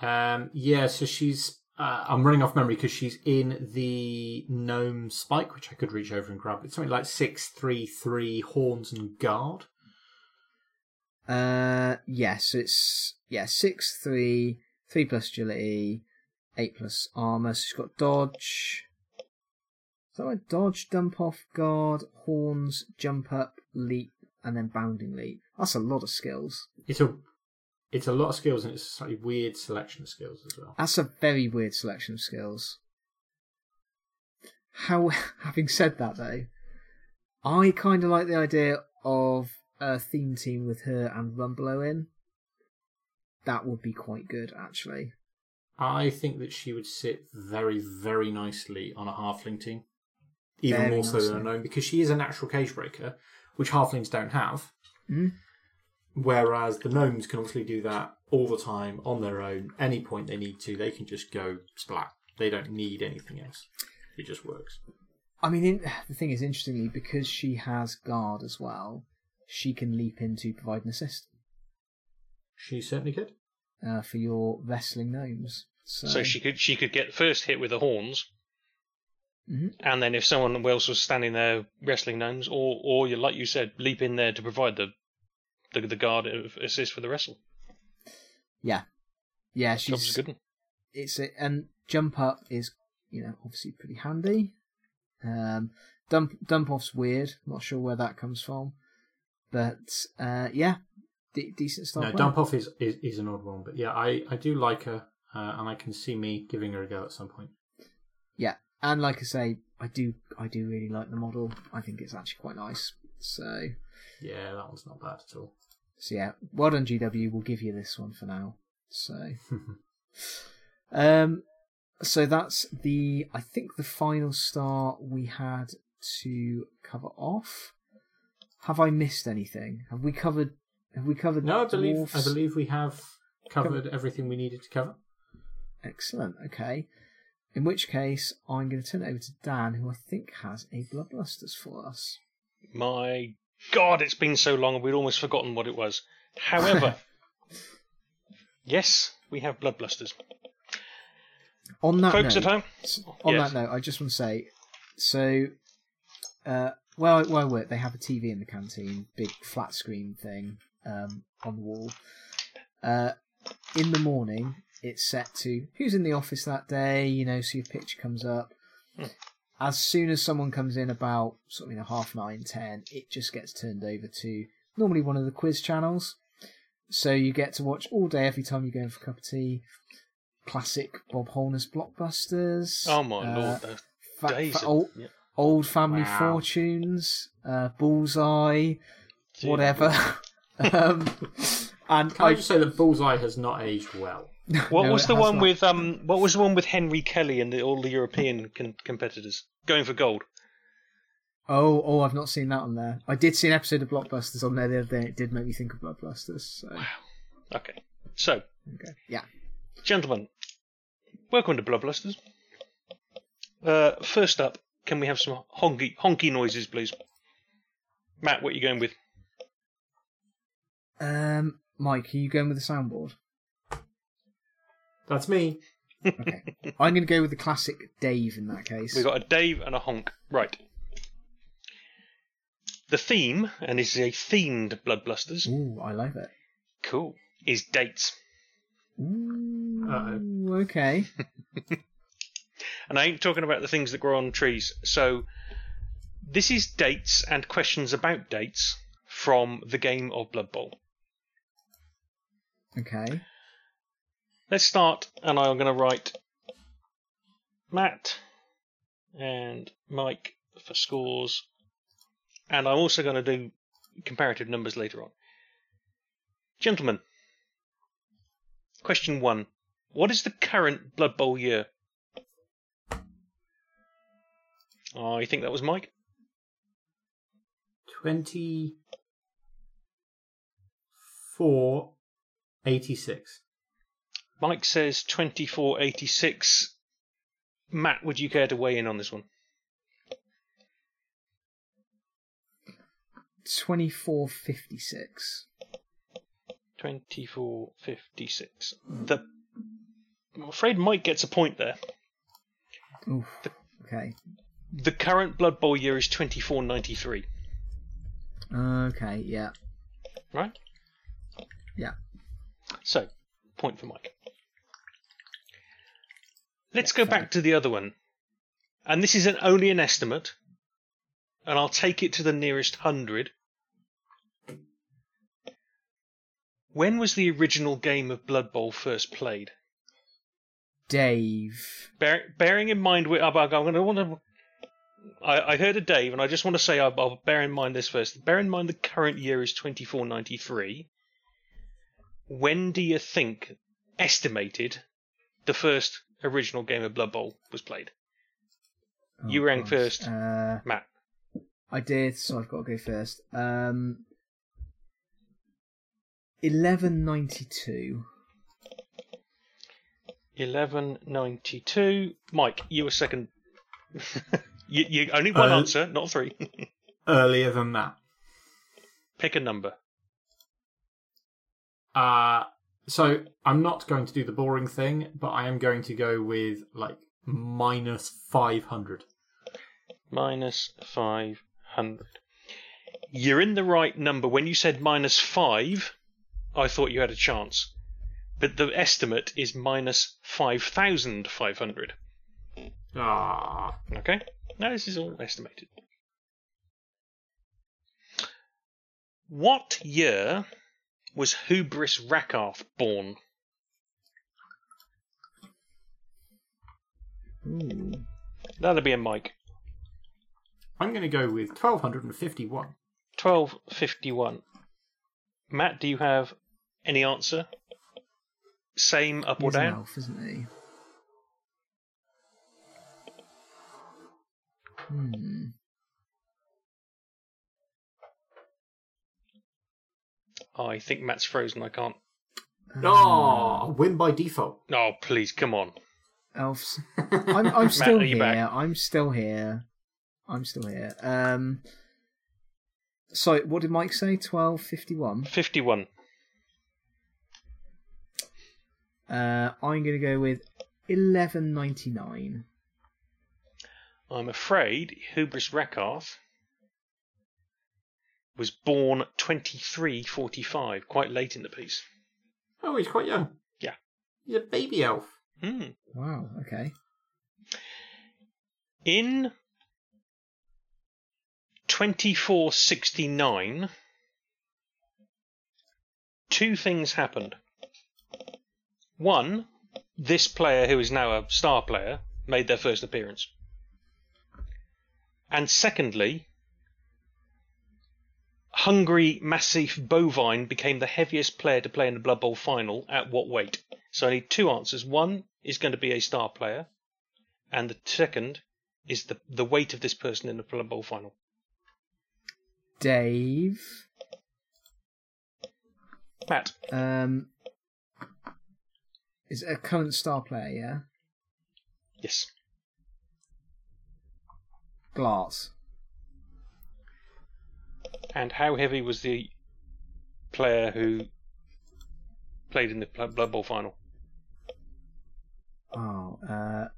Um, yeah, so she's. Uh, I'm running off memory because she's in the gnome spike, which I could reach over and grab. It's something like six, three, three horns and guard. Uh, yes, it's yeah six three three plus agility, eight plus armor. So she's got dodge. So I? Dodge, dump off, guard, horns, jump up, leap, and then bounding leap. That's a lot of skills. It's a. It's a lot of skills and it's a slightly weird selection of skills as well. That's a very weird selection of skills. How, *laughs* having said that though, I kind of like the idea of a theme team with her and Rumbelow in. That would be quite good, actually. I think that she would sit very, very nicely on a halfling team. Even Very more so than a gnome, because she is a natural cage breaker, which halflings don't have. Mhm. Whereas the gnomes can obviously do that all the time on their own. Any point they need to, they can just go splat. They don't need anything else. It just works. I mean, in, the thing is, interestingly, because she has guard as well, she can leap in to provide an assist She certainly could. uh, for your wrestling gnomes. So, So she could she could get first hit with the horns, Mhm. and then if someone else was standing there wrestling gnomes, or or you like you said, leap in there to provide the the, the guard assist for the wrestle. Yeah, yeah, That was she's a good one. it's a, and jump up is you know obviously pretty handy. Um, dump dump off's weird. Not sure where that comes from, but uh, yeah, de- decent stuff. No, dump off is, is is an odd one, but yeah, I I do like her, uh, and I can see me giving her a go at some point. Yeah, and like I say, I do I do really like the model. I think it's actually quite nice. So Yeah, that one's not bad at all. So yeah, well done GW. We'll give you this one for now. So *laughs* um, so that's the I think the final star we had to cover off. Have I missed anything? Have we covered? Have we covered? no, I believe I believe we have covered everything we needed to cover. Excellent. Okay. In which case, I'm going to turn it over to Dan, who I think has a Bloodlusters for us. My God, it's been so long, and we'd almost forgotten what it was. However, *laughs* yes, we have blood blusters. On that Folks note, at home, on Yes. that note, I just want to say, so, uh, well, where I work, they have a TV in the canteen, big flat screen thing um, on the wall. Uh, in the morning, it's set to who's in the office that day, you know, so your picture comes up. As soon as someone comes in about sort of you know half nine, ten, it just gets turned over to normally one of the quiz channels. So you get to watch all day every time you go in for a cup of tea. Classic Bob Holness blockbusters. oh my uh, lord, the fa- days. fa- old, yeah. old family Wow. fortunes, uh, Bullseye, Dear whatever. *laughs* um, and Can I I, just say that Bullseye has not aged well? *laughs* What No, was the one not. with um? What was the one with Henry Kelly and the, all the European con- competitors going for gold? Oh, oh, I've not seen that on there. I did see an episode of Blockbusters on there the other day. It did make me think of Blockbusters. So, Okay, so okay. Yeah. gentlemen, welcome to Blockbusters. Uh, first up, can we have some honky honky noises, please? Matt, what are you going with? Um, Mike, are you going with the soundboard? That's me. Okay. *laughs* I'm going to go with the classic Dave in that case. We've got a Dave and a honk. Right. The theme, and this is a themed Bloodblusters, Ooh, I like it. cool, is dates. Ooh, okay. *laughs* And I ain't talking about the things that grow on trees. So, this is dates and questions about dates from the game of Blood Bowl. Okay. Let's start, and I'm going to write Matt and Mike for scores, and I'm also going to do comparative numbers later on. Gentlemen, question one What is the current Blood Bowl year? Oh, you think that was Mike? 24 86. Mike says 2486. Matt, would you care to weigh in on this one? 2456. 2456. The I'm afraid Mike gets a point there. Oof. Okay. The current Blood Bowl year is 2493, Okay, yeah. right? Yeah. So, point for Mike. Let's go back to the other one. And this is an, only an estimate. And I'll take it to the nearest hundred. When was the original game of Blood Bowl first played? Dave. Bear, bearing in mind, I'm, going to want to. I, I heard a Dave, and I just want to say I'll, I'll bear in mind this first. Bear in mind the current year is 2493. When do you think, estimated, the first original game of Blood Bowl was played? Oh, You rang Christ. first. Uh, Matt. I did, so I've got to go first. Um, 1192. 1192. Mike, you were second. *laughs* you, you only one Uh, answer, not three. *laughs* Earlier than that. Pick a number. Uh, so I'm not going to do the boring thing, but I am going to go with like minus 500. minus 500. You're in the right number. When you said minus five, I thought you had a chance. But the estimate is minus 5,500. Ah, Okay? Now, this is all estimated. What year was Hubris Rakarth born? Ooh. That'll be a Mike. I'm going to go with 1251. 1251. Matt, do you have any answer? Same up or He's an down? elf, isn't he? Hmm. I think Matt's frozen. I can't. Oh, win by default. Oh, please, come on. Elves. *laughs* I'm, I'm still are you here. back? I'm still here. I'm still here. Um. So, what did Mike say? Twelve fifty-one. 51. Uh, I'm going to go with eleven ninety-nine. I'm afraid Hubris Rakarth was born 2345, quite late in the piece. Oh, he's quite young. Yeah. He's a baby elf. Hmm. Wow. Okay. In 2469, two things happened. One, this player, who is now a star player, made their first appearance. And secondly, Hungry Massif Bovine became the heaviest player to play in the Blood Bowl final at what weight? So I need two answers. One is going to be a star player, and the second is the the weight of this person in the Blood Bowl final. Dave. Matt, Um. Is it a current star player? Yeah. yes. Glass. And how heavy was the player who played in the Bl- Blood Bowl final? Oh. Uh.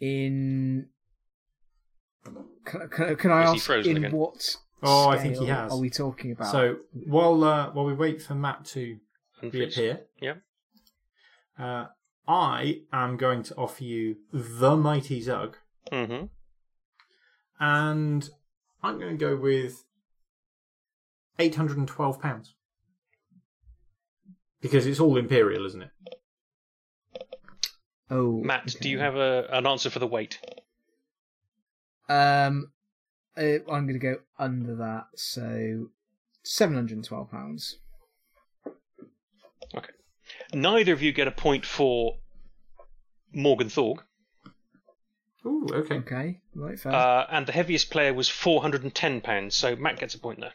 In. Can, can, can I ask in again? what? Oh, I think he scale has. Are we talking about? So while uh, while we wait for Matt to Unfreeze. reappear, Yeah. uh, I am going to offer you the mighty Zug, Mm-hmm. and I'm going to go with eight hundred and twelve pounds because it's all imperial, isn't it? oh, Matt, do you have a, an answer for the weight? Um, uh, I'm going to go under that. So, seven hundred and twelve pounds. Okay. Neither of you get a point for Morg 'n' Thorg, Ooh, okay. Okay, right, fair. uh, and the heaviest player was 410 pounds. So Matt gets a point there.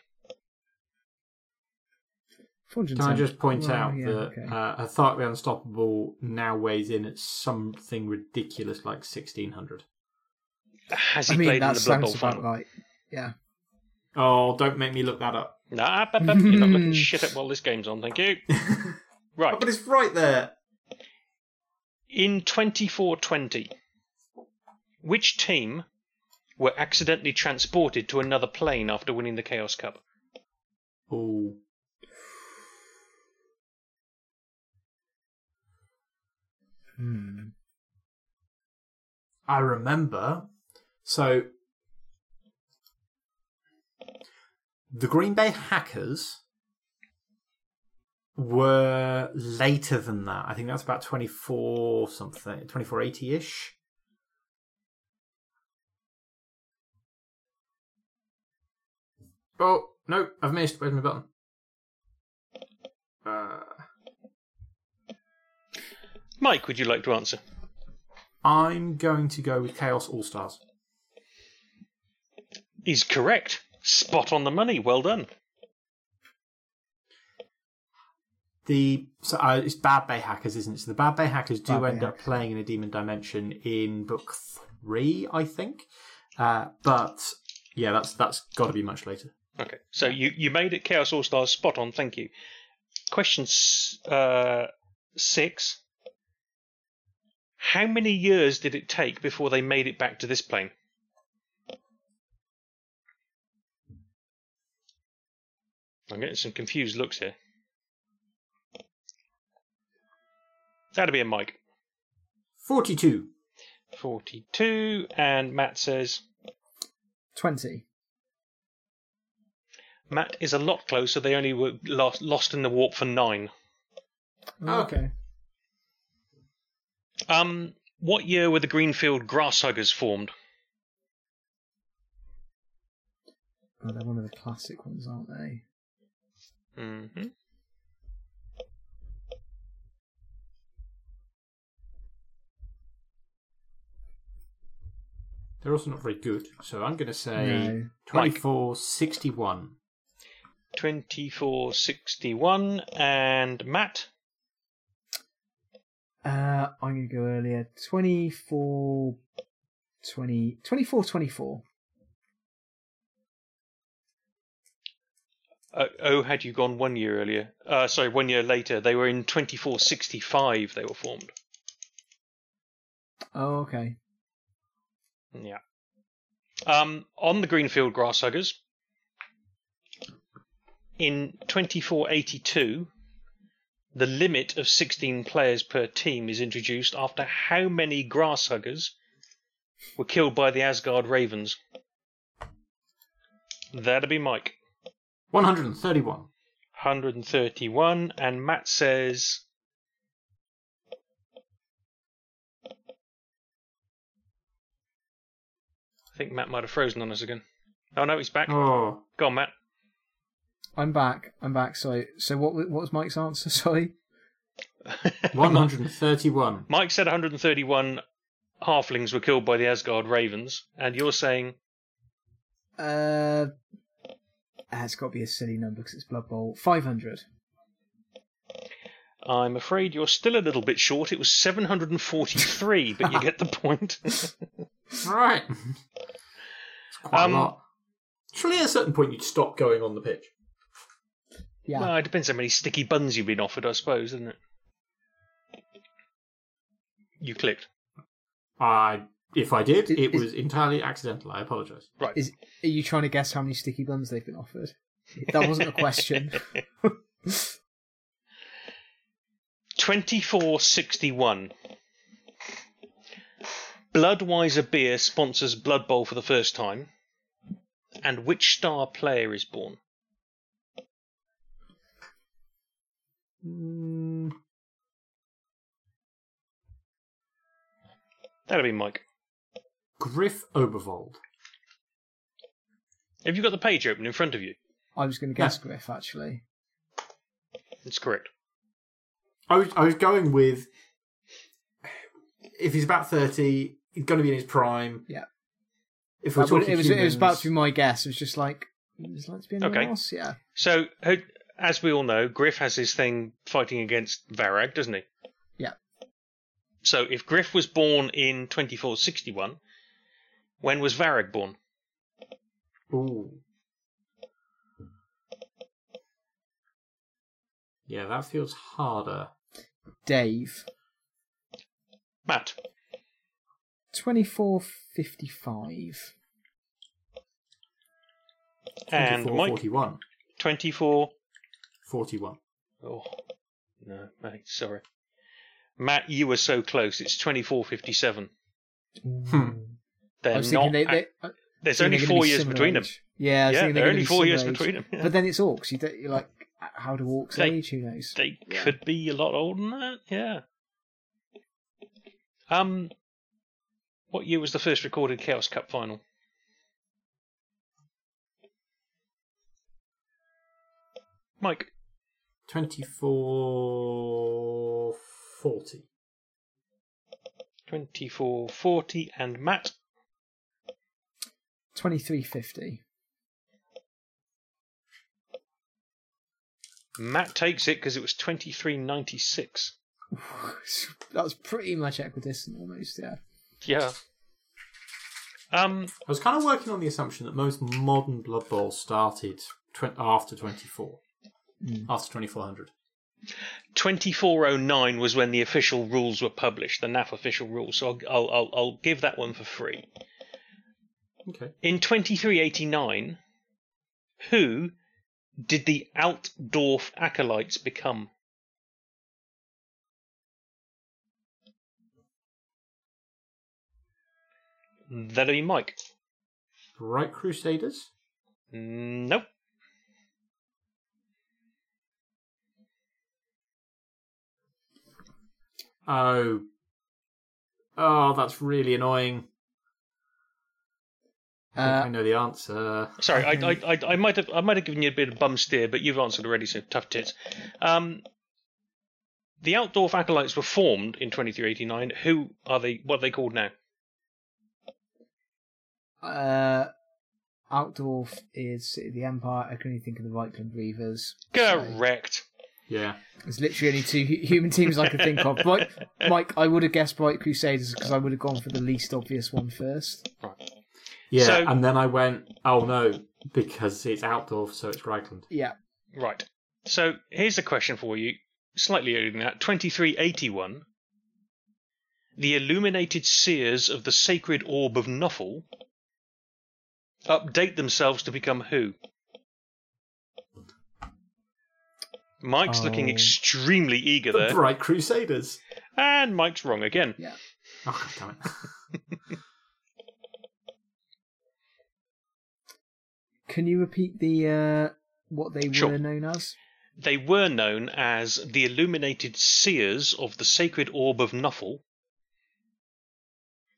410. Can I just point Well, out yeah, that okay. uh, Hthark the Unstoppable now weighs in at something ridiculous like sixteen hundred? Has he I mean, played in the Blood Bowl final? right. Yeah. Oh, don't make me look that up. Nah, bup, bup, you're not looking shit up *laughs* while this game's on. Thank you. *laughs* Right. Oh, but it's right there. In 2420, which team were accidentally transported to another plane after winning the Chaos Cup? Oh. Hmm. I remember. So, the Green Bay Hackers were later than that. I think that's about 24 something, 2480 ish. Oh, no, I've missed. Where's my button? Uh, Mike, would you like to answer? I'm going to go with Chaos All Stars. Is correct. Spot on the money. Well done. The so uh, it's Bad Bay Hackers, isn't it? So the Bad Bay Hackers do Bad Bay end up playing in a Demon Dimension in book three, I think. Uh, but yeah, that's that's got to be much later. Okay, so you, you made it Chaos All Stars spot on. Thank you. Question uh, six. How many years did it take before they made it back to this plane? I'm getting some confused looks here. That'd be a Mike. 42. 42, and Matt says Twenty. Matt is a lot closer. They only were lost, lost in the warp for nine. Oh, okay. Um, what year were the Greenfield Grasshuggers formed? Oh, they're one of the classic ones, aren't they? hmm They're also not very good. So I'm going to say No. 2461. 2461, and Matt? Uh, I'm going to go earlier. 24, 20, 24, 24. Uh, oh, had you gone one year earlier? Uh, sorry, one year later. They were in 2465. They were formed. Oh, okay. Yeah. Um, on the Greenfield Grasshuggers, in 2482, the limit of 16 players per team is introduced after how many Grasshuggers were killed by the Asgard Ravens? That'd be Mike. 131. 131, and Matt says. I think Matt might have frozen on us again. Oh no, he's back. Oh, Go on, Matt. I'm back. I'm back. So, so what? What was Mike's answer? *laughs* Sorry. 131. Mike said 131 halflings were killed by the Asgard Ravens, and you're saying Uh, ah, it's got to be a silly number because it's Blood Bowl. Five hundred. I'm afraid you're still a little bit short. It was 743, but you get the *laughs* point. right. It's quite Um, a lot. Surely at a certain point you'd stop going on the pitch. Yeah. well, it depends how many sticky buns you've been offered, I suppose, doesn't it? You clicked. I, if I did, Is- it is- was entirely accidental. I apologise. Right. Is are you trying to guess how many sticky buns they've been offered? That wasn't a question. *laughs* *laughs* 2461. Bloodweiser Beer sponsors Blood Bowl for the first time. And which star player is born? Mm, That'll be Mike. Griff Oberwald. Have you got the page open in front of you? I was going to guess Griff actually. It's correct. I was I was going with if he's about thirty, he's going to be in his prime. Yeah. If we're That would- talking it was it was about to be my guess. It was just like is like to be anyone Okay. else? Yeah. So, ho- as we all know, Griff has his thing fighting against Varag, doesn't he? Yeah. So, if Griff was born in 2461, when was Varag born? Ooh. Yeah, that feels harder. Dave. Matt. Twenty four fifty five. And 24, Mike. 41. 24. 41. Oh, no, mate, sorry. Matt, you were so close. It's 2457. Hmm. They're not. they, they, ac- I- there's only four be years similar between them. age. Yeah, I Yeah, thinking they're gonna only four years age. between them. yeah. But then it's orcs. You don't, you're like, how do orcs They- age? Who knows? They Yeah. could be a lot older than that, yeah. Um, what year was the first recorded Chaos Cup final? Mike, 24. 40. 2440, and Matt, Twenty three fifty. Matt takes it because it was 2396. *laughs* that was pretty much equidistant almost. Yeah. Yeah. Um, I was kind of working on the assumption that most modern Blood Bowls started tw- after 24. Mm. After 2400. 2409 was when the official rules were published, the NAF official rules. So I'll, I'll, I'll, I'll give that one for free. Okay. In 2389, who did the Altdorf acolytes become? That'll be Mike. Right Crusaders? Nope. Oh. Oh, that's really annoying. I think I Uh, know the answer. Sorry, I, *laughs* I, I, I might have I might have given you a bit of bum steer, but you've answered already, so tough tits. Um, the Altdorf acolytes were formed in 2389. Who are they? What are they called now? uh, Altdorf is City of the Empire. I can only think of the Reikland Reavers. Correct. Yeah. There's literally only two human teams I could think of. Bright, Mike, I would have guessed Bright Crusaders because I would have gone for the least obvious one first. Yeah, So- and then I went, oh no, because it's Altdorf, so it's Reikland. Yeah. Right. So here's a question for you, slightly earlier than that. 2381. The illuminated seers of the sacred orb of Nuffle update themselves to become who? Mike's looking Oh. extremely eager The there, Bright Crusaders. and Mike's wrong again. Yeah. Oh, God damn it. *laughs* Can you repeat the uh, what they Sure. were known as? They were known as the illuminated seers of the sacred orb of Nuffle,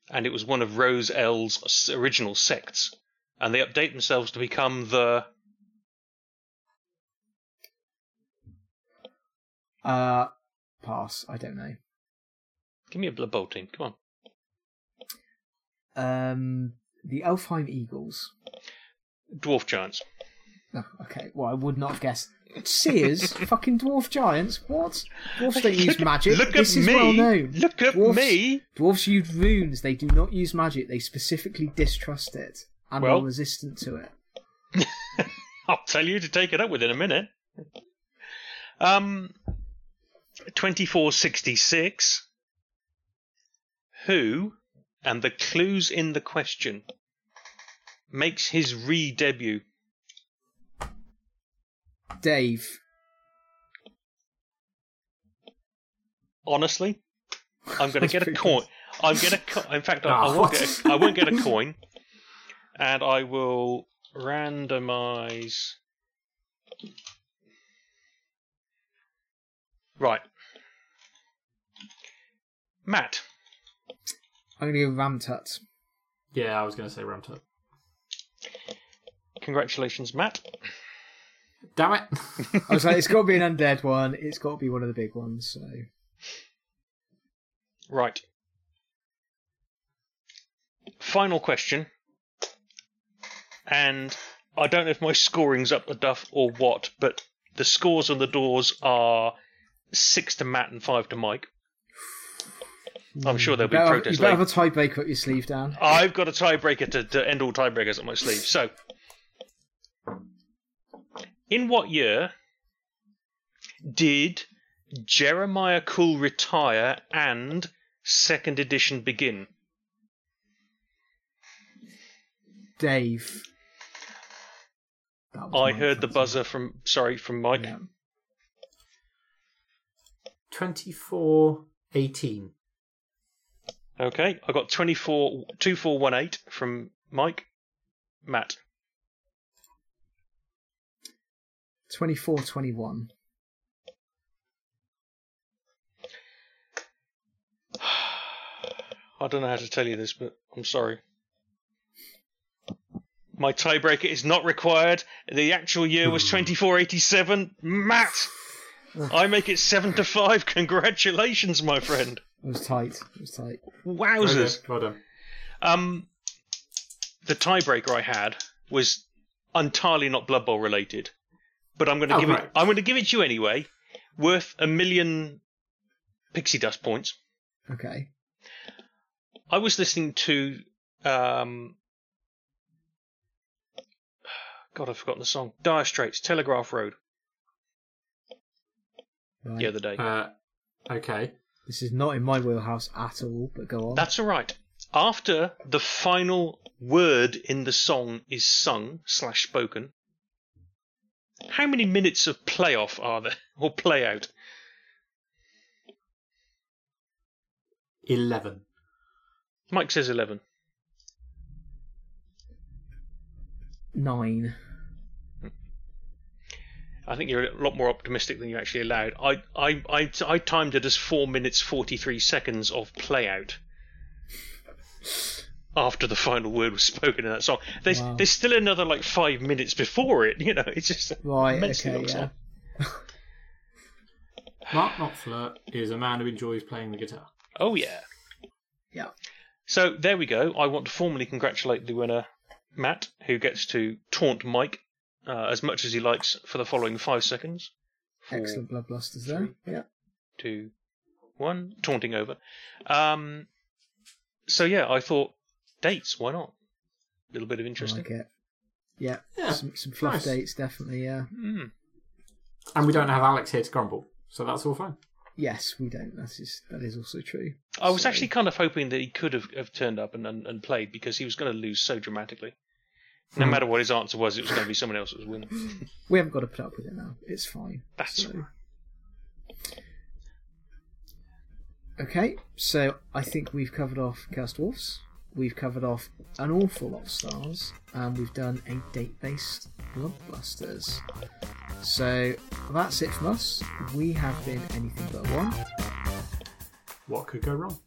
and it was one of Roze-El's original sects. And they update themselves to become the Uh, pass. I don't know. Give me a Blood Bowl team. Come on. Um, the Elfheim Eagles. Dwarf Giants. Oh, okay. Well, I would not have guessed. Seers, *laughs* fucking dwarf giants. What? Dwarfs don't use magic. Look this at is me. well known. Look at Dwarfs- me. Dwarfs use runes. They do not use magic. They specifically distrust it and Well- are resistant to it. *laughs* I'll tell you to take it up within a minute. Um, 2466. Who, and the clues in the question, makes his re debut? Dave. Honestly, I'm going *laughs* to get a coin. I'm going to. Co- in fact, I, Ah, I, won't get a, *laughs* I won't get a coin, and I will randomize. Right, Matt. I'm going to go Ramtut. Yeah, I was going to say Ramtut. Congratulations, Matt. Damn it. *laughs* I was like, it's got to be an *laughs* undead one. It's got to be one of the big ones. So Right. Final question. And I don't know if my scoring's up the duff or what, but the scores on the doors are six to Matt and five to Mike. I'm sure there'll be you better, protest you better have a tiebreaker up your sleeve, Dan. I've got a tiebreaker to, to end all tiebreakers up my sleeve. So, in what year did Jeremiah Kool retire and second edition begin? Dave. I heard the buzzer from sorry from Mike. one. Yeah. 2418. Okay, I got 24 2418 from Mike. Matt. 24 21. *sighs* I don't know how to tell you this, but I'm sorry. My tiebreaker is not required. The actual year was hmm. 2487. Matt, I make it seven to five. Congratulations, my friend. It was tight. It was tight. Wowzers. Okay, well done. Um, the tiebreaker I had was entirely not Blood Bowl related, but I'm going to Oh, give right. it. I'm going to give it to you anyway. Worth a million pixie dust points. Okay. I was listening to um God, I've forgotten the song. Dire Straits, Telegraph Road, Right. the other day. Uh, okay. This is not in my wheelhouse at all, but go on. That's all right. After the final word in the song is sung slash spoken, How many minutes of playoff are there, *laughs* or play out? Eleven. Mike says 11. Nine. I think you're a lot more optimistic than you actually allowed. I, I, I, I timed it as 4 minutes 43 seconds of play out after the final word was spoken in that song. There's, Wow. there's still another like 5 minutes before it, you know, it's just Right, immensely okay, long yeah. song. *laughs* Mark Knopfler is a man who enjoys playing the guitar. Oh, yeah. Yeah. So there we go. I want to formally congratulate the winner, Matt, who gets to taunt Mike uh, as much as he likes for the following five seconds. Four, Excellent Bloodbusters there. Yeah. two, one. Taunting over. Um, so yeah, I thought dates. Why not? A little bit of I interesting. like it. Yeah. Yeah, Some some fluff nice. dates definitely, yeah. Mm. And we don't have Alex here to grumble, so that's all fine. Yes, we don't. That is that is also true. I was So- actually kind of hoping that he could have, have turned up and, and, and played because he was going to lose so dramatically. No Hmm. matter what his answer was, it was going to be someone else that was winning. We haven't got to put up with it now. It's fine. That's So- Okay, so I think we've covered off Chaos Dwarfs. We've covered off an awful lot of stars, and we've done a date-based Bloodbusters. So that's it from us. We have been anything but one. What could go wrong?